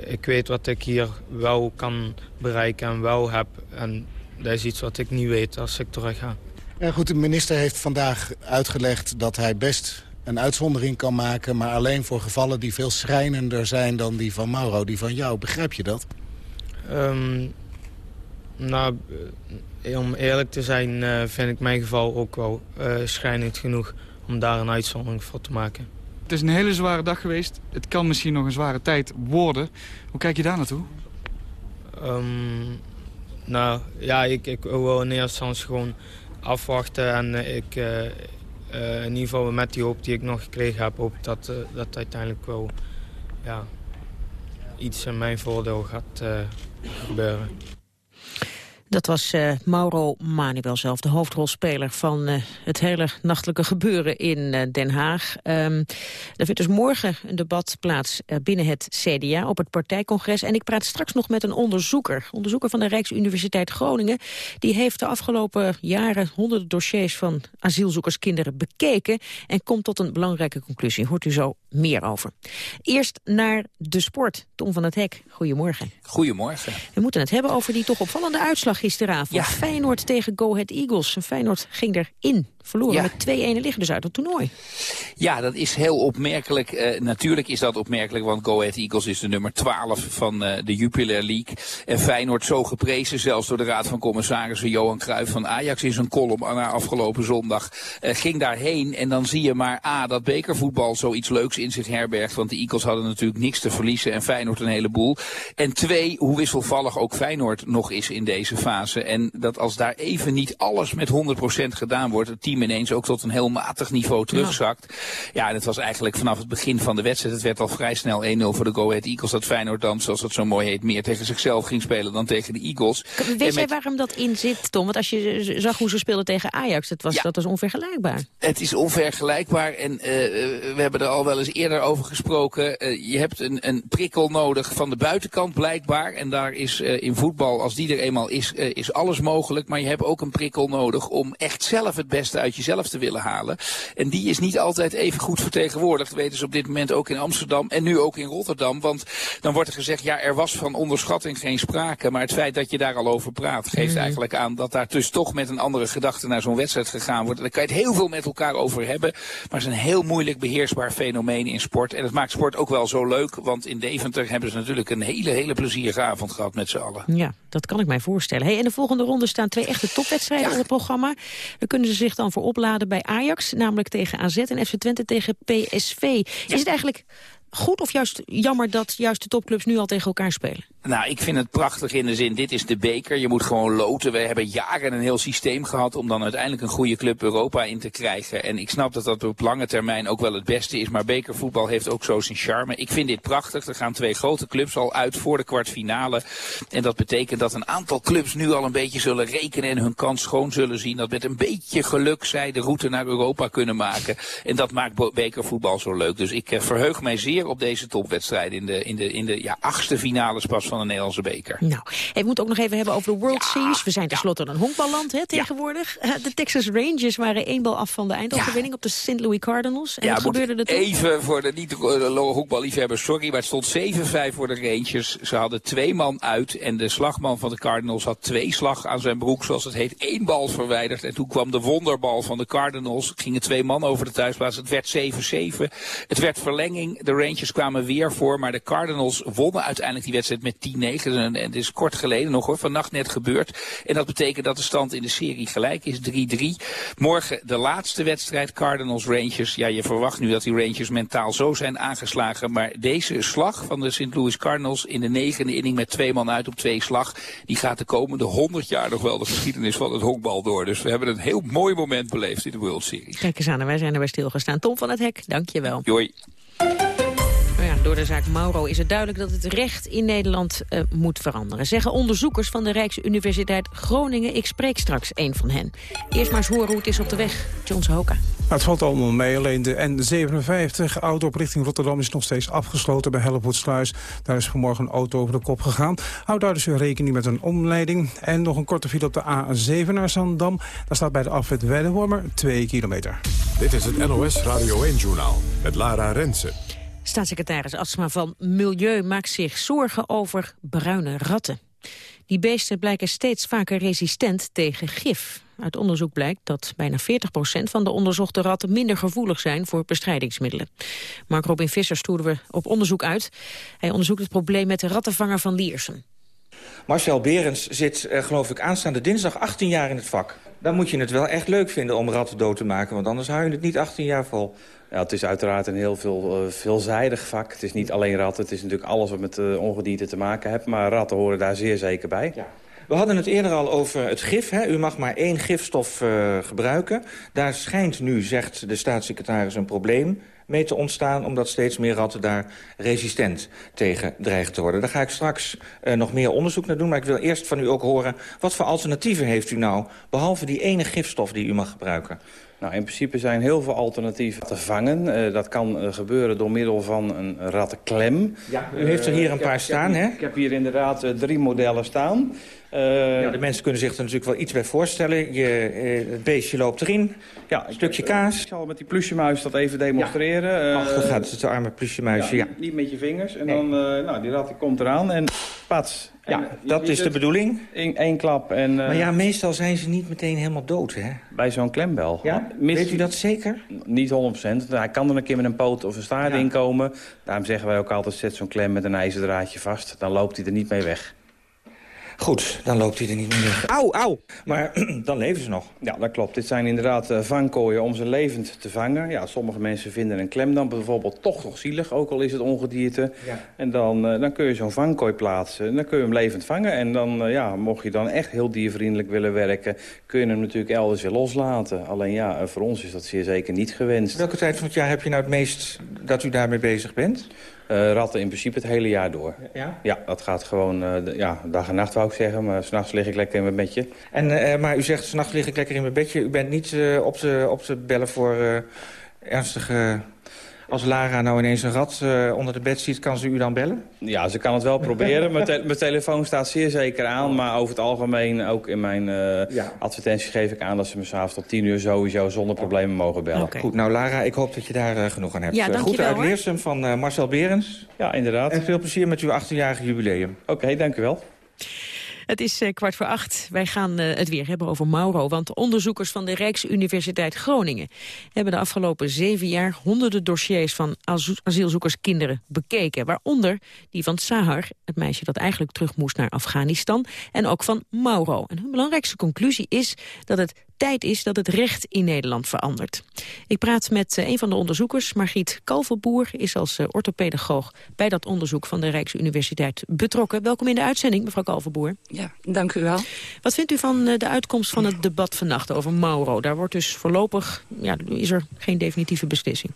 S37: ik weet wat ik hier wel kan bereiken en wel heb. En dat is iets wat ik niet weet als ik terug ga.
S39: Ja, goed, de minister heeft vandaag uitgelegd dat hij best een uitzondering kan maken... maar alleen voor gevallen die veel schrijnender zijn dan die van Mauro, die van jou. Begrijp je dat?
S37: Um, Nou, eh, om eerlijk te zijn eh, vind ik mijn geval ook wel uh, schrijnend genoeg om daar een uitzondering voor te maken.
S40: Het is een hele zware dag geweest. Het kan misschien nog een zware tijd worden. Hoe kijk je daar naartoe?
S37: Um, nou, ja, ik, ik wil wel in eerste instantie gewoon afwachten. En ik, uh, in ieder geval met die hoop die ik nog gekregen heb... hoop dat uh, dat uiteindelijk wel ja, iets in mijn voordeel gaat gebeuren.
S9: Dat was uh, Mauro Manuel zelf, de hoofdrolspeler van uh, het hele nachtelijke gebeuren in uh, Den Haag. Um, er vindt dus morgen een debat plaats binnen het CDA op het partijcongres. En ik praat straks nog met een onderzoeker, onderzoeker van de Rijksuniversiteit Groningen. Die heeft de afgelopen jaren honderden dossiers van asielzoekerskinderen bekeken en komt tot een belangrijke conclusie. Hoort u zo meer over. Eerst naar de sport. Tom van het Hek, goedemorgen.
S41: Goedemorgen.
S9: We moeten het hebben over die toch opvallende uitslag gisteravond. Ja. Feyenoord tegen Go Ahead Eagles. En Feyenoord ging erin. Verloren ja. met 2-1 liggen dus uit het toernooi.
S41: Ja, dat is heel opmerkelijk. Uh, natuurlijk is dat opmerkelijk, want Go Ahead Eagles is de nummer 12 van uh, de Jupiler League. En Feyenoord zo geprezen, zelfs door de Raad van Commissarissen Johan Cruijff van Ajax in zijn column na afgelopen zondag. Uh, ging daarheen en dan zie je maar A, dat bekervoetbal zoiets leuks in zich herbergt. Want de Eagles hadden natuurlijk niks te verliezen en Feyenoord een heleboel. En twee, hoe wisselvallig ook Feyenoord nog is in deze fase. En dat als daar even niet alles met 100% gedaan wordt, het team ineens ook tot een heel matig niveau terugzakt. Ja, en het was eigenlijk vanaf het begin van de wedstrijd, het werd al vrij snel 1-0 voor de Go Ahead Eagles, dat Feyenoord dan, zoals het zo mooi heet, meer tegen zichzelf ging spelen dan tegen de Eagles.
S9: Weet met... jij waarom dat in zit, Tom? Want als je zag hoe ze speelden tegen Ajax, dat was, ja. dat was onvergelijkbaar.
S41: Het is onvergelijkbaar en uh, we hebben er al wel eens eerder over gesproken. Uh, je hebt een, een prikkel nodig van de buitenkant blijkbaar en daar is uh, in voetbal, als die er eenmaal is, is alles mogelijk. Maar je hebt ook een prikkel nodig om echt zelf het beste uit jezelf te willen halen. En die is niet altijd even goed vertegenwoordigd, weten ze op dit moment ook in Amsterdam en nu ook in Rotterdam. Want dan wordt er gezegd, ja, er was van onderschatting geen sprake. Maar het feit dat je daar al over praat, geeft mm. eigenlijk aan dat daar dus toch met een andere gedachte naar zo'n wedstrijd gegaan wordt. En daar kan je het heel veel met elkaar over hebben. Maar het is een heel moeilijk beheersbaar fenomeen in sport. En het maakt sport ook wel zo leuk, want in Deventer hebben ze natuurlijk een hele, hele plezierige avond gehad met z'n allen.
S9: Ja, dat kan ik mij voorstellen. Hey, in de volgende ronde staan twee echte topwedstrijden ja. in het programma. Dan kunnen ze zich dan voor opladen bij Ajax, namelijk tegen AZ en FC Twente tegen PSV. Is het eigenlijk goed of juist jammer dat juist de topclubs nu al tegen elkaar spelen?
S41: Nou, ik vind het prachtig in de zin, dit is de beker. Je moet gewoon loten. We hebben jaren een heel systeem gehad om dan uiteindelijk een goede club Europa in te krijgen. En ik snap dat dat op lange termijn ook wel het beste is. Maar bekervoetbal heeft ook zo zijn charme. Ik vind dit prachtig. Er gaan twee grote clubs al uit voor de kwartfinale. En dat betekent dat een aantal clubs nu al een beetje zullen rekenen en hun kans schoon zullen zien. Dat met een beetje geluk zij de route naar Europa kunnen maken. En dat maakt bekervoetbal zo leuk. Dus ik verheug mij zeer op deze topwedstrijd in de, in de, in de ja, achtste finales pas van de Nederlandse beker.
S9: Nou, we moeten ook nog even hebben over de World ja, Series. We zijn tenslotte ja. een honkballand hè, tegenwoordig. Ja. De Texas Rangers waren één bal af van de eindoverwinning op de St. Louis Cardinals. En
S41: ja,
S9: wat gebeurde er toen?
S41: Even voor de niet-honkballiefhebbers, sorry, maar het stond 7-5 voor de Rangers. Ze hadden twee man uit en de slagman van de Cardinals had twee slag aan zijn broek, zoals het heet. één bal verwijderd en toen kwam de wonderbal van de Cardinals. Gingen twee man over de thuisplaats. Het werd 7-7. Het werd verlenging. De Rangers kwamen weer voor, maar de Cardinals wonnen uiteindelijk die wedstrijd met 10-9. En het is kort geleden nog hoor, vannacht net gebeurd. En dat betekent dat de stand in de serie gelijk is, 3-3. Morgen de laatste wedstrijd, Cardinals-Rangers. Ja, je verwacht nu dat die Rangers mentaal zo zijn aangeslagen. Maar deze slag van de St. Louis Cardinals in de negende inning met twee man uit op twee slag. Die gaat de komende 100 jaar nog wel de geschiedenis van het honkbal door. Dus we hebben een heel mooi moment beleefd in de World Series.
S9: Kijk eens aan, wij zijn erbij stilgestaan. Tom van het Hek, dank je wel.
S41: Joi.
S9: Nou door de zaak Mauro is het duidelijk dat het recht in Nederland uh, moet veranderen. Zeggen onderzoekers van de Rijksuniversiteit Groningen. Ik spreek straks een van hen. Eerst maar eens horen hoe het is op de weg. Johns Hoka.
S3: het valt allemaal mee. Alleen de N57, auto op richting Rotterdam, is nog steeds afgesloten bij Hellevoetsluis. Daar is vanmorgen een auto over de kop gegaan. Houd daar dus rekening met een omleiding. En nog een korte file op de A7 naar Zandam. Daar staat bij de afwit Weddenwormer 2 kilometer.
S42: Dit is het NOS Radio 1-journaal met Lara Rensen.
S9: Staatssecretaris Asma van Milieu maakt zich zorgen over bruine ratten. Die beesten blijken steeds vaker resistent tegen gif. Uit onderzoek blijkt dat bijna 40% van de onderzochte ratten minder gevoelig zijn voor bestrijdingsmiddelen. Mark Robin Visser stuurde we op onderzoek uit. Hij onderzoekt het probleem met de rattenvanger van Liersen.
S43: Marcel Berends zit, uh, geloof ik, aanstaande dinsdag 18 jaar in het vak. Dan moet je het wel echt leuk vinden om ratten dood te maken... want anders hou je het niet 18 jaar vol.
S44: Het is uiteraard een heel veel, uh, veelzijdig vak. Het is niet alleen ratten, het is natuurlijk alles wat met uh, ongedierte te maken heeft. Maar ratten horen daar zeer zeker bij. Ja.
S43: We hadden het eerder al over het gif. Hè? U mag maar één gifstof uh, gebruiken. Daar schijnt nu, zegt de staatssecretaris, een probleem mee te ontstaan... omdat steeds meer ratten daar resistent tegen dreigen te worden. Daar ga ik straks uh, nog meer onderzoek naar doen. Maar ik wil eerst van u ook horen... wat voor alternatieven heeft u nou... behalve die ene gifstof die u mag gebruiken?
S44: Nou, in principe zijn heel veel alternatieven te vangen. Uh, dat kan uh, gebeuren door middel van een rattenklem.
S43: Ja, u heeft er hier een paar staan, hè?
S44: Ik heb hier inderdaad drie modellen staan.
S43: Ja, de mensen kunnen zich er natuurlijk wel iets bij voorstellen. Je, het beestje loopt erin, ja, een stukje kaas.
S44: Ik zal met die plusjemuis dat even demonstreren.
S43: Ja. Ach, dat gaat het, de arme plusjemuisje, ja,
S44: ja. Niet met je vingers. En nee. dan, nou, die rat die komt eraan en pats.
S43: Ja, en, dat is de bedoeling.
S44: In één klap. En,
S43: maar ja, meestal zijn ze niet meteen helemaal dood, hè?
S44: Bij zo'n klembel.
S43: Ja? Mis... Weet u dat zeker?
S44: Niet 100%. Hij kan er een keer met een poot of een staart in komen. Daarom zeggen wij ook altijd, zet zo'n klem met een ijzerdraadje vast. Dan loopt hij er niet mee weg.
S43: Goed, dan loopt hij er niet meer weg. Auw, auw! Maar dan leven ze nog.
S44: Ja, dat klopt. Dit zijn inderdaad uh, vangkooien om ze levend te vangen. Ja, sommige mensen vinden een klemdamp bijvoorbeeld toch nog zielig, ook al is het ongedierte. Ja. En dan, uh, dan kun je zo'n vangkooi plaatsen en dan kun je hem levend vangen. En dan, uh, ja, mocht je dan echt heel diervriendelijk willen werken, kun je hem natuurlijk elders weer loslaten. Alleen ja, voor ons is dat zeer zeker niet gewenst.
S43: Welke tijd van het jaar heb je nou het meest dat u daarmee bezig bent?
S44: Uh, ratten in principe het hele jaar door.
S43: Ja?
S44: Ja, dat gaat gewoon uh, de, ja, dag en nacht wou ik zeggen. Maar s'nachts lig ik lekker in mijn bedje.
S43: En, uh, maar u zegt s'nachts lig ik lekker in mijn bedje. U bent niet op, te, op te bellen voor ernstige... Als Lara nou ineens een rat onder de bed ziet, kan ze u dan bellen?
S44: Ja, ze kan het wel proberen. mijn, te mijn, telefoon staat zeer zeker aan. Maar over het algemeen, ook in mijn ja. advertentie geef ik aan... dat ze me s'avonds tot tien uur sowieso zonder problemen mogen bellen.
S43: Okay. Goed, nou Lara, ik hoop dat je daar genoeg aan hebt.
S9: Ja,
S43: Goed
S9: uit
S43: Leersum van Marcel Berens.
S44: Ja, inderdaad.
S43: En veel plezier met uw 18-jarige jubileum.
S44: Oké, okay, dank u wel.
S9: Het is uh, kwart voor acht. Wij gaan uh, het weer hebben over Mauro. Want onderzoekers van de Rijksuniversiteit Groningen... hebben de afgelopen zeven jaar honderden dossiers van asielzoekerskinderen bekeken. Waaronder die van Sahar, het meisje dat eigenlijk terug moest naar Afghanistan. En ook van Mauro. En hun belangrijkste conclusie is dat het tijd is dat het recht in Nederland verandert. Ik praat met uh, een van de onderzoekers, Margriet Kalverboer... is als uh, orthopedagoog bij dat onderzoek van de Rijksuniversiteit betrokken. Welkom in de uitzending, mevrouw Kalverboer.
S45: Ja, dank u wel.
S9: Wat vindt u van uh, de uitkomst van het debat vannacht over Mauro? Daar wordt dus voorlopig, ja, is er geen definitieve beslissing.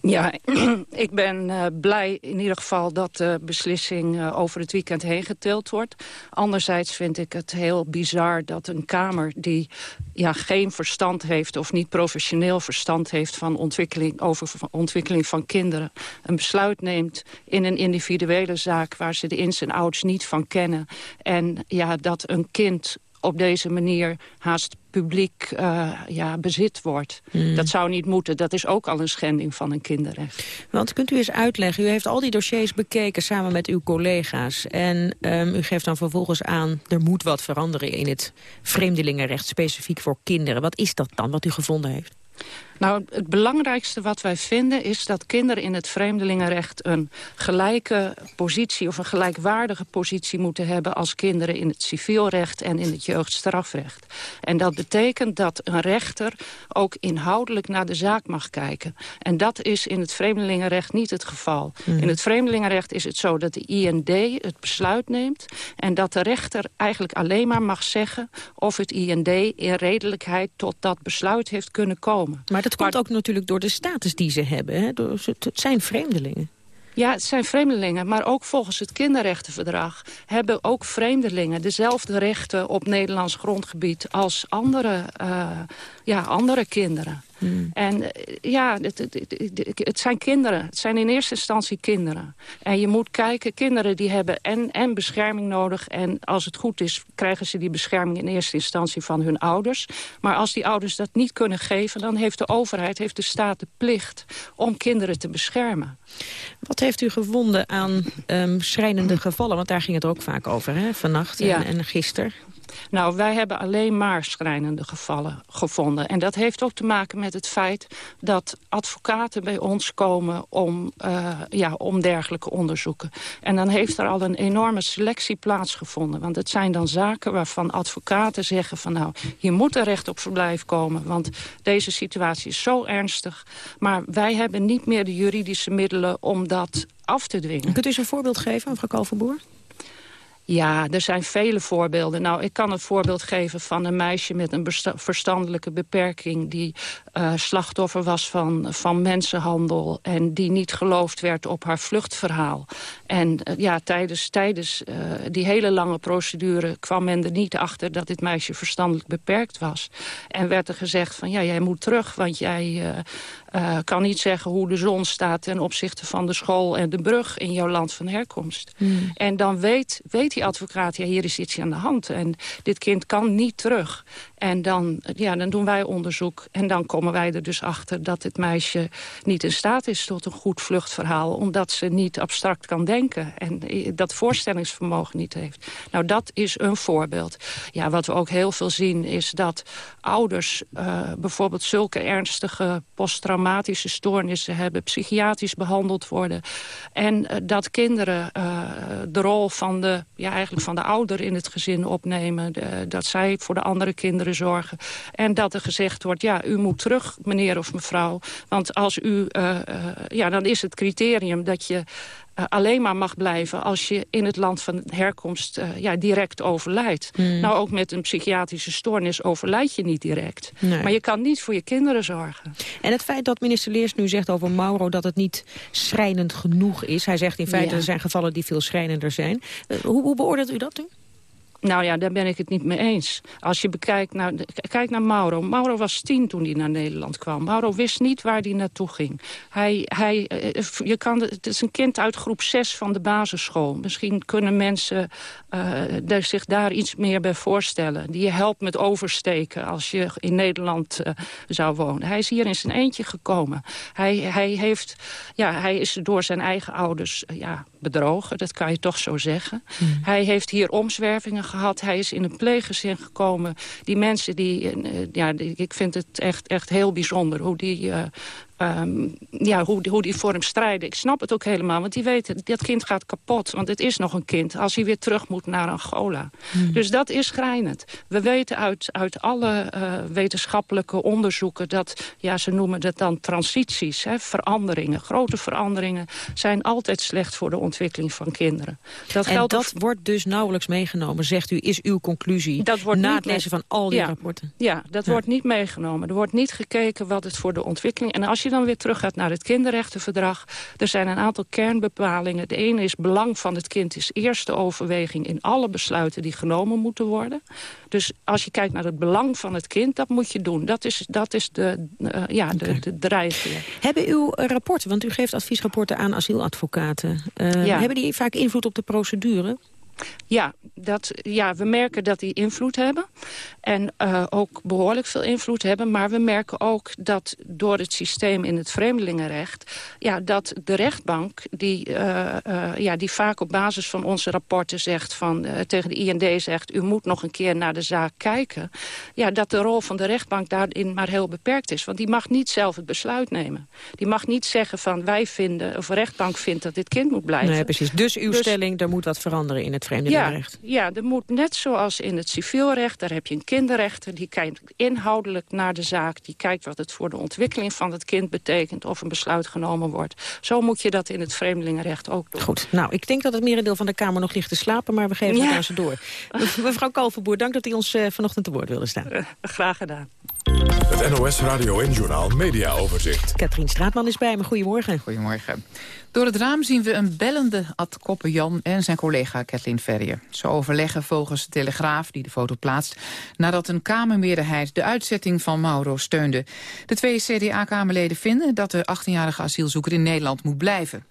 S45: Ja, ik ben uh, blij in ieder geval dat de beslissing uh, over het weekend heen getild wordt. Anderzijds vind ik het heel bizar dat een Kamer die ja, geen verstand heeft... of niet professioneel verstand heeft van ontwikkeling, over ontwikkeling van kinderen... een besluit neemt in een individuele zaak waar ze de ins en outs niet van kennen. En ja, dat een kind op deze manier haast publiek uh, ja, bezit wordt. Mm. Dat zou niet moeten. Dat is ook al een schending van een kinderrecht.
S9: Want kunt u eens uitleggen, u heeft al die dossiers bekeken samen met uw collega's. En um, u geeft dan vervolgens aan, er moet wat veranderen in het vreemdelingenrecht, specifiek voor kinderen. Wat is dat dan, wat u gevonden heeft?
S45: Nou, het belangrijkste wat wij vinden is dat kinderen in het vreemdelingenrecht een gelijke positie of een gelijkwaardige positie moeten hebben als kinderen in het civielrecht en in het jeugdstrafrecht. En dat betekent dat een rechter ook inhoudelijk naar de zaak mag kijken. En dat is in het vreemdelingenrecht niet het geval. Mm. In het vreemdelingenrecht is het zo dat de IND het besluit neemt en dat de rechter eigenlijk alleen maar mag zeggen of het IND in redelijkheid tot dat besluit heeft kunnen komen.
S9: Maar dat komt maar, ook natuurlijk door de status die ze hebben. Hè? Door, het zijn vreemdelingen.
S45: Ja, het zijn vreemdelingen, maar ook volgens het kinderrechtenverdrag... hebben ook vreemdelingen dezelfde rechten op Nederlands grondgebied... als andere, uh, ja, andere kinderen. Hmm. En uh, ja, het, het, het, het, zijn kinderen. Het zijn in eerste instantie kinderen. En je moet kijken, kinderen die hebben en, en bescherming nodig... en als het goed is, krijgen ze die bescherming in eerste instantie van hun ouders. Maar als die ouders dat niet kunnen geven... dan heeft de overheid, heeft de staat de plicht om kinderen te beschermen.
S9: Wat heeft u gevonden aan um, schrijnende gevallen? Want daar ging het ook vaak over, hè? vannacht en, ja. en gisteren.
S45: Nou, wij hebben alleen maar schrijnende gevallen gevonden. En dat heeft ook te maken met het feit dat advocaten bij ons komen om, uh, ja, om dergelijke onderzoeken. En dan heeft er al een enorme selectie plaatsgevonden. Want het zijn dan zaken waarvan advocaten zeggen van nou, hier moet er recht op verblijf komen. Want deze situatie is zo ernstig. Maar wij hebben niet meer de juridische middelen om dat af te dwingen.
S9: Kunt u eens een voorbeeld geven, mevrouw Kalverboer?
S45: Ja, er zijn vele voorbeelden. Nou, ik kan een voorbeeld geven van een meisje met een verstandelijke beperking... die uh, slachtoffer was van, van mensenhandel... en die niet geloofd werd op haar vluchtverhaal. En uh, ja, tijdens, tijdens uh, die hele lange procedure kwam men er niet achter... dat dit meisje verstandelijk beperkt was. En werd er gezegd van, ja, jij moet terug, want jij kan niet zeggen hoe de zon staat ten opzichte van de school en de brug in jouw land van herkomst. Hmm. En dan weet, weet die advocaat, ja, hier is iets aan de hand. En dit kind kan niet terug. En dan, ja, dan doen wij onderzoek. En dan komen wij er dus achter dat het meisje niet in staat is tot een goed vluchtverhaal. Omdat ze niet abstract kan denken. En dat voorstellingsvermogen niet heeft. Nou, dat is een voorbeeld. Ja, wat we ook heel veel zien is dat ouders uh, bijvoorbeeld zulke ernstige posttraumatische stoornissen hebben. Psychiatrisch behandeld worden. En uh, dat kinderen uh, de rol van de, ja, eigenlijk van de ouder in het gezin opnemen. De, dat zij voor de andere kinderen zorgen. En dat er gezegd wordt, ja, u moet terug, meneer of mevrouw. Want als u, uh, uh, ja, dan is het criterium dat je uh, alleen maar mag blijven als je in het land van herkomst uh, ja, direct overlijdt. Hmm. Nou, ook met een psychiatrische stoornis overlijd je niet direct. Nee. Maar je kan niet voor je kinderen zorgen.
S9: En het feit dat minister Leers nu zegt over Mauro dat het niet schrijnend genoeg is. Hij zegt in feite ja. er zijn gevallen die veel schrijnender zijn. Uh, hoe, hoe beoordeelt u dat nu?
S45: Nou ja, daar ben ik het niet mee eens. Als je bekijkt naar, kijk naar Mauro. Mauro was tien toen hij naar Nederland kwam. Mauro wist niet waar hij naartoe ging. Hij, hij, eh, je kan, het is een kind uit groep 6 van de basisschool. Misschien kunnen mensen uh, zich daar iets meer bij voorstellen. Die je helpt met oversteken als je in Nederland uh, zou wonen. Hij is hier in zijn eentje gekomen. Hij, hij, heeft, ja, hij is door zijn eigen ouders ja, bedrogen, dat kan je toch zo zeggen. Hmm. Hij heeft hier omzwervingen gehad. Hij is in een pleeggezin gekomen. Die mensen, die, ja, die, ik vind het echt, echt heel bijzonder hoe die uh, um, ja, hoe, hoe die voor hem strijden. Ik snap het ook helemaal, want die weten, dat kind gaat kapot. Want het is nog een kind, als hij weer terug moet naar Angola. Hmm. Dus dat is schrijnend. We weten uit, uit alle uh, wetenschappelijke onderzoeken... dat, ja, ze noemen dat dan transities, hè, veranderingen. Grote veranderingen zijn altijd slecht voor de ontwikkeling van kinderen.
S9: Dat en dat wordt dus nauwelijks meegenomen, zegt u, is uw conclusie...
S45: Dat wordt
S9: na het lezen van al die
S45: ja,
S9: rapporten?
S45: Ja, dat ja. wordt niet meegenomen. Er wordt niet gekeken wat het voor de ontwikkeling... En als je dan weer teruggaat naar het kinderrechtenverdrag... er zijn een aantal kernbepalingen. De ene is belang van het kind is eerste overweging... in alle besluiten die genomen moeten worden. Dus als je kijkt naar het belang van het kind, dat moet je doen. Dat is, dat is de, uh, ja, de, okay. de drijfveer.
S9: Hebben uw rapporten, want u geeft adviesrapporten aan asieladvocaten... Uh, ja. hebben die vaak invloed op de procedure?
S45: Ja, dat, ja, we merken dat die invloed hebben. En uh, ook behoorlijk veel invloed hebben. Maar we merken ook dat door het systeem in het vreemdelingenrecht... Ja, dat de rechtbank, die, uh, uh, ja, die vaak op basis van onze rapporten zegt... Van, tegen de IND zegt, u moet nog een keer naar de zaak kijken... Ja, dat de rol van de rechtbank daarin maar heel beperkt is. Want die mag niet zelf het besluit nemen. Die mag niet zeggen van wij vinden, of de rechtbank vindt dat dit kind moet blijven.
S9: Nee, precies. Dus uw dus, stelling, er moet wat veranderen in het vreemdelingenrecht.
S45: Ja, ja, er moet net zoals in het civielrecht, daar heb je een kinderrechter... die kijkt inhoudelijk naar de zaak, die kijkt wat het voor de ontwikkeling van het kind betekent... of een besluit genomen wordt. Zo moet je dat in het vreemdelingenrecht ook doen.
S9: Goed, nou, ik denk dat het merendeel van de Kamer nog ligt te slapen... maar we geven ja. het aan ze door. Mevrouw Kalverboer, dank dat u ons uh, vanochtend te woord wilde staan. Uh,
S45: graag gedaan.
S42: Het NOS Radio en Journaal Media Overzicht.
S9: Katrien Straatman is bij me. Goedemorgen.
S46: Goedemorgen. Door het raam zien we een bellende Ad Koppen-Jan en zijn collega Kathleen Ferrier. Ze overleggen volgens de Telegraaf, die de foto plaatst... nadat een Kamermeerderheid de uitzetting van Mauro steunde. De twee CDA-Kamerleden vinden dat de 18-jarige asielzoeker in Nederland moet blijven.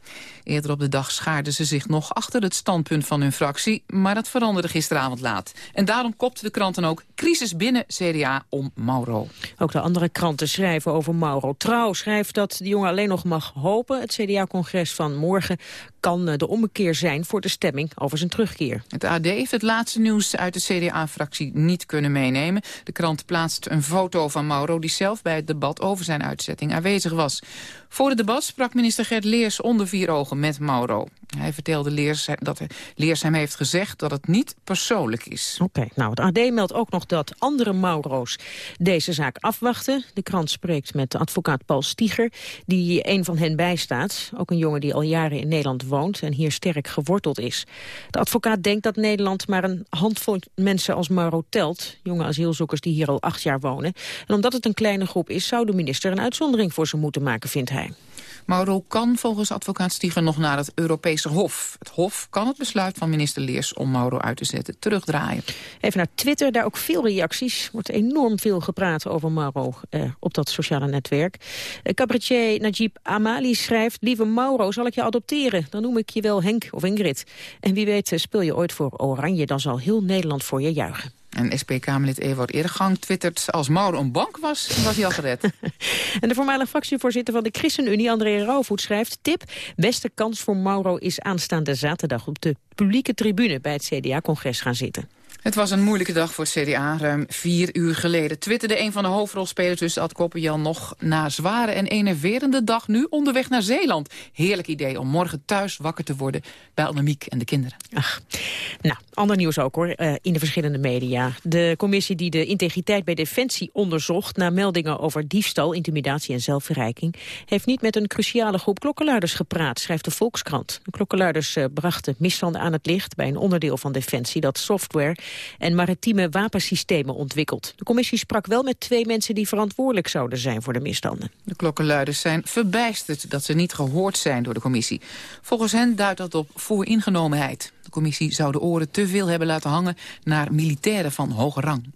S46: Eerder op de dag schaarden ze zich nog achter het standpunt van hun fractie... maar dat veranderde gisteravond laat. En daarom kopte de krant dan ook crisis binnen CDA om Mauro.
S9: Ook de andere kranten schrijven over Mauro. Trouw schrijft dat de jongen alleen nog mag hopen. Het CDA-congres van morgen kan eh, de ommekeer zijn voor de stemming over zijn terugkeer.
S46: Het AD heeft het laatste nieuws uit de CDA-fractie niet kunnen meenemen. De krant plaatst een foto van Mauro die zelf bij het debat over zijn uitzetting aanwezig was. Voor het debat sprak minister Gert Leers onder vier ogen met Mauro. Hij vertelde Leers dat Leers hem heeft gezegd dat het niet persoonlijk is.
S9: Oké, nou het AD meldt ook nog dat andere Mauro's deze zaak afwachten. De krant spreekt met advocaat Paul Stieger, die een van hen bijstaat. Ook een jongen die al jaren in Nederland woont en hier sterk geworteld is. De advocaat denkt dat Nederland maar een handvol mensen als Mauro telt. Jonge asielzoekers die hier al acht jaar wonen. En omdat het een kleine groep is, zou de minister een uitzondering voor ze moeten maken, vindt hij.
S46: Mauro kan volgens advocaat Stieger nog naar het Europese Hof. Het Hof kan het besluit van minister Leers om Mauro uit te zetten terugdraaien.
S9: Even naar Twitter, daar ook veel reacties. Er wordt enorm veel gepraat over Mauro eh, op dat sociale netwerk. Eh, cabaretier Najib Amali schrijft... Lieve Mauro, zal ik je adopteren? Dan noem ik je wel Henk of Ingrid. En wie weet eh, speel je ooit voor Oranje... dan zal heel Nederland voor je juichen.
S46: En SP-Kamerlid Ewout Eergang twittert... als Mauro een bank was, was hij al gered.
S9: en de voormalige fractievoorzitter van de ChristenUnie, André Rauwvoet, schrijft... tip, beste kans voor Mauro is aanstaande zaterdag... op de publieke tribune bij het CDA-congres gaan zitten.
S46: Het was een moeilijke dag voor CDA. Ruim vier uur geleden twitterde een van de hoofdrolspelers... tussen Ad Koppenjan nog na zware en enerverende dag... nu onderweg naar Zeeland. Heerlijk idee om morgen thuis wakker te worden... bij Annemiek en de kinderen.
S9: Ach, nou, ander nieuws ook hoor, uh, in de verschillende media. De commissie die de integriteit bij Defensie onderzocht... na meldingen over diefstal, intimidatie en zelfverrijking... heeft niet met een cruciale groep klokkenluiders gepraat, schrijft de Volkskrant. De klokkenluiders uh, brachten misstanden aan het licht... bij een onderdeel van Defensie dat software en maritieme wapensystemen ontwikkeld. De commissie sprak wel met twee mensen die verantwoordelijk zouden zijn voor de misstanden.
S46: De klokkenluiders zijn verbijsterd dat ze niet gehoord zijn door de commissie. Volgens hen duidt dat op vooringenomenheid commissie zou de oren te veel hebben laten hangen naar militairen van hoge rang.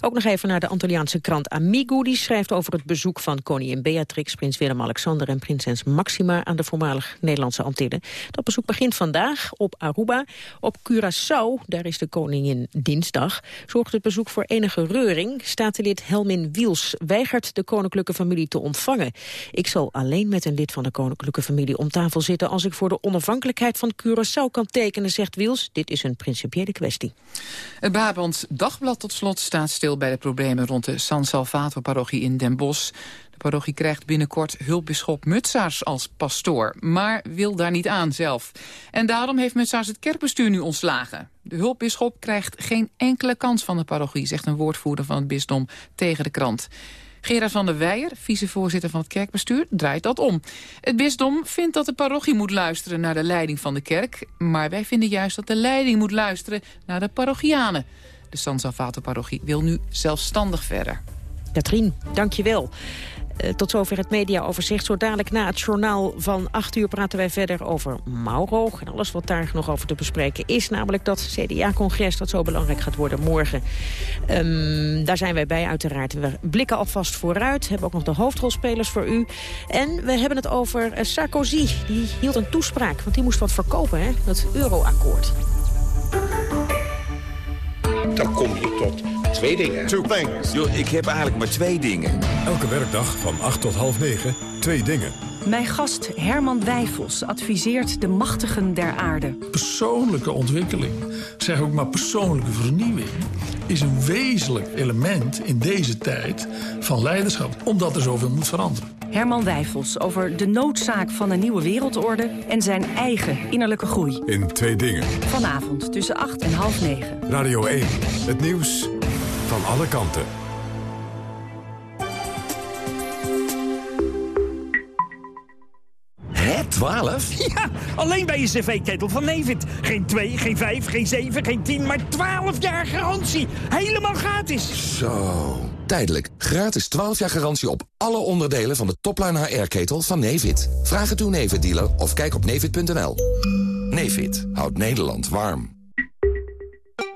S9: Ook nog even naar de Antilliaanse krant Amigo. Die schrijft over het bezoek van koningin Beatrix, prins Willem-Alexander en prinses Maxima aan de voormalig Nederlandse Antillen. Dat bezoek begint vandaag op Aruba. Op Curaçao, daar is de koningin dinsdag, zorgt het bezoek voor enige reuring. Statenlid Helmin Wiels weigert de koninklijke familie te ontvangen. Ik zal alleen met een lid van de koninklijke familie om tafel zitten als ik voor de onafhankelijkheid van Curaçao kan tekenen, zegt Wiels. Dit is een principiële kwestie.
S46: Het Brabants Dagblad tot slot staat stil bij de problemen rond de San Salvator-parochie in Den Bosch. De parochie krijgt binnenkort hulpbisschop Mutsaars als pastoor, maar wil daar niet aan zelf. En daarom heeft Mutsaars het kerkbestuur nu ontslagen. De hulpbisschop krijgt geen enkele kans van de parochie, zegt een woordvoerder van het bisdom tegen de krant. Gerard van der Weijer, vicevoorzitter van het kerkbestuur, draait dat om. Het bisdom vindt dat de parochie moet luisteren naar de leiding van de kerk... maar wij vinden juist dat de leiding moet luisteren naar de parochianen. De San Salvator-parochie wil nu zelfstandig verder.
S9: Katrien, dank je wel. Uh, tot zover het mediaoverzicht. Zo dadelijk na het journaal van 8 uur praten wij verder over Mauro. En alles wat daar nog over te bespreken is. Namelijk dat CDA-congres dat zo belangrijk gaat worden morgen. Um, daar zijn wij bij uiteraard. We blikken alvast vooruit. Hebben ook nog de hoofdrolspelers voor u. En we hebben het over uh, Sarkozy. Die hield een toespraak. Want die moest wat verkopen, hè? Dat euroakkoord.
S47: Dan kom je tot Twee dingen. Two things.
S48: Yo, ik heb eigenlijk maar twee dingen.
S42: Elke werkdag van 8 tot half 9, twee dingen.
S49: Mijn gast Herman Wijfels adviseert de machtigen der aarde.
S50: Persoonlijke ontwikkeling, zeg ook maar persoonlijke vernieuwing... is een wezenlijk element in deze tijd van leiderschap. Omdat er zoveel moet veranderen.
S49: Herman Wijfels over de noodzaak van een nieuwe wereldorde... en zijn eigen innerlijke groei.
S42: In twee dingen.
S49: Vanavond tussen 8 en half 9.
S42: Radio 1, het nieuws van alle kanten.
S35: Hè, 12? Ja, alleen bij je cv-ketel van Nevid. Geen 2, geen 5, geen 7, geen 10, maar 12 jaar garantie. Helemaal gratis.
S51: Zo. Tijdelijk gratis 12 jaar garantie op alle onderdelen van de topline HR-ketel van Nevid. Vraag het uw Nevid-dealer of kijk op nevid.nl. Nevid houdt Nederland warm.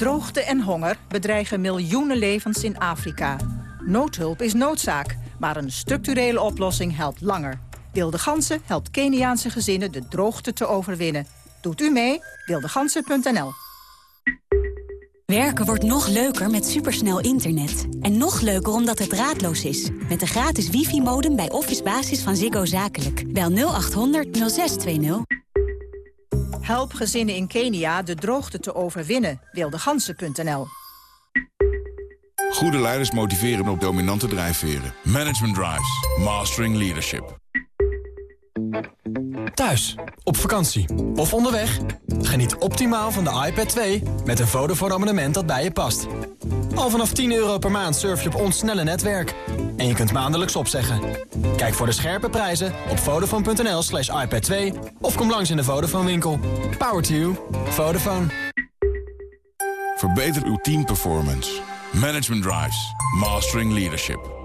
S52: Droogte en honger bedreigen miljoenen levens in Afrika. Noodhulp is noodzaak, maar een structurele oplossing helpt langer. Wilde Gansen helpt Keniaanse gezinnen de droogte te overwinnen. Doet u mee? Wildegansen.nl
S53: Werken wordt nog leuker met supersnel internet. En nog leuker omdat het draadloos is. Met de gratis wifi-modem bij Office Basis van Ziggo Zakelijk. Bel 0800 0620.
S52: Help gezinnen in Kenia de droogte te overwinnen. Wildegansen.nl
S54: Goede leiders motiveren op dominante drijfveren. Management Drives. Mastering Leadership.
S55: Thuis, op vakantie of onderweg. Geniet optimaal van de iPad 2 met een Vodafone abonnement dat bij je past. Al vanaf 10 euro per maand surf je op ons snelle netwerk. En je kunt maandelijks opzeggen. Kijk voor de scherpe prijzen op vodafone.nl slash iPad 2 of kom langs in de Vodafone winkel. Power to you. Vodafone.
S54: Verbeter uw teamperformance. Management Drives. Mastering Leadership.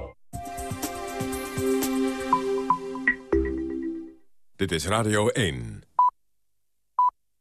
S42: Dit is Radio 1.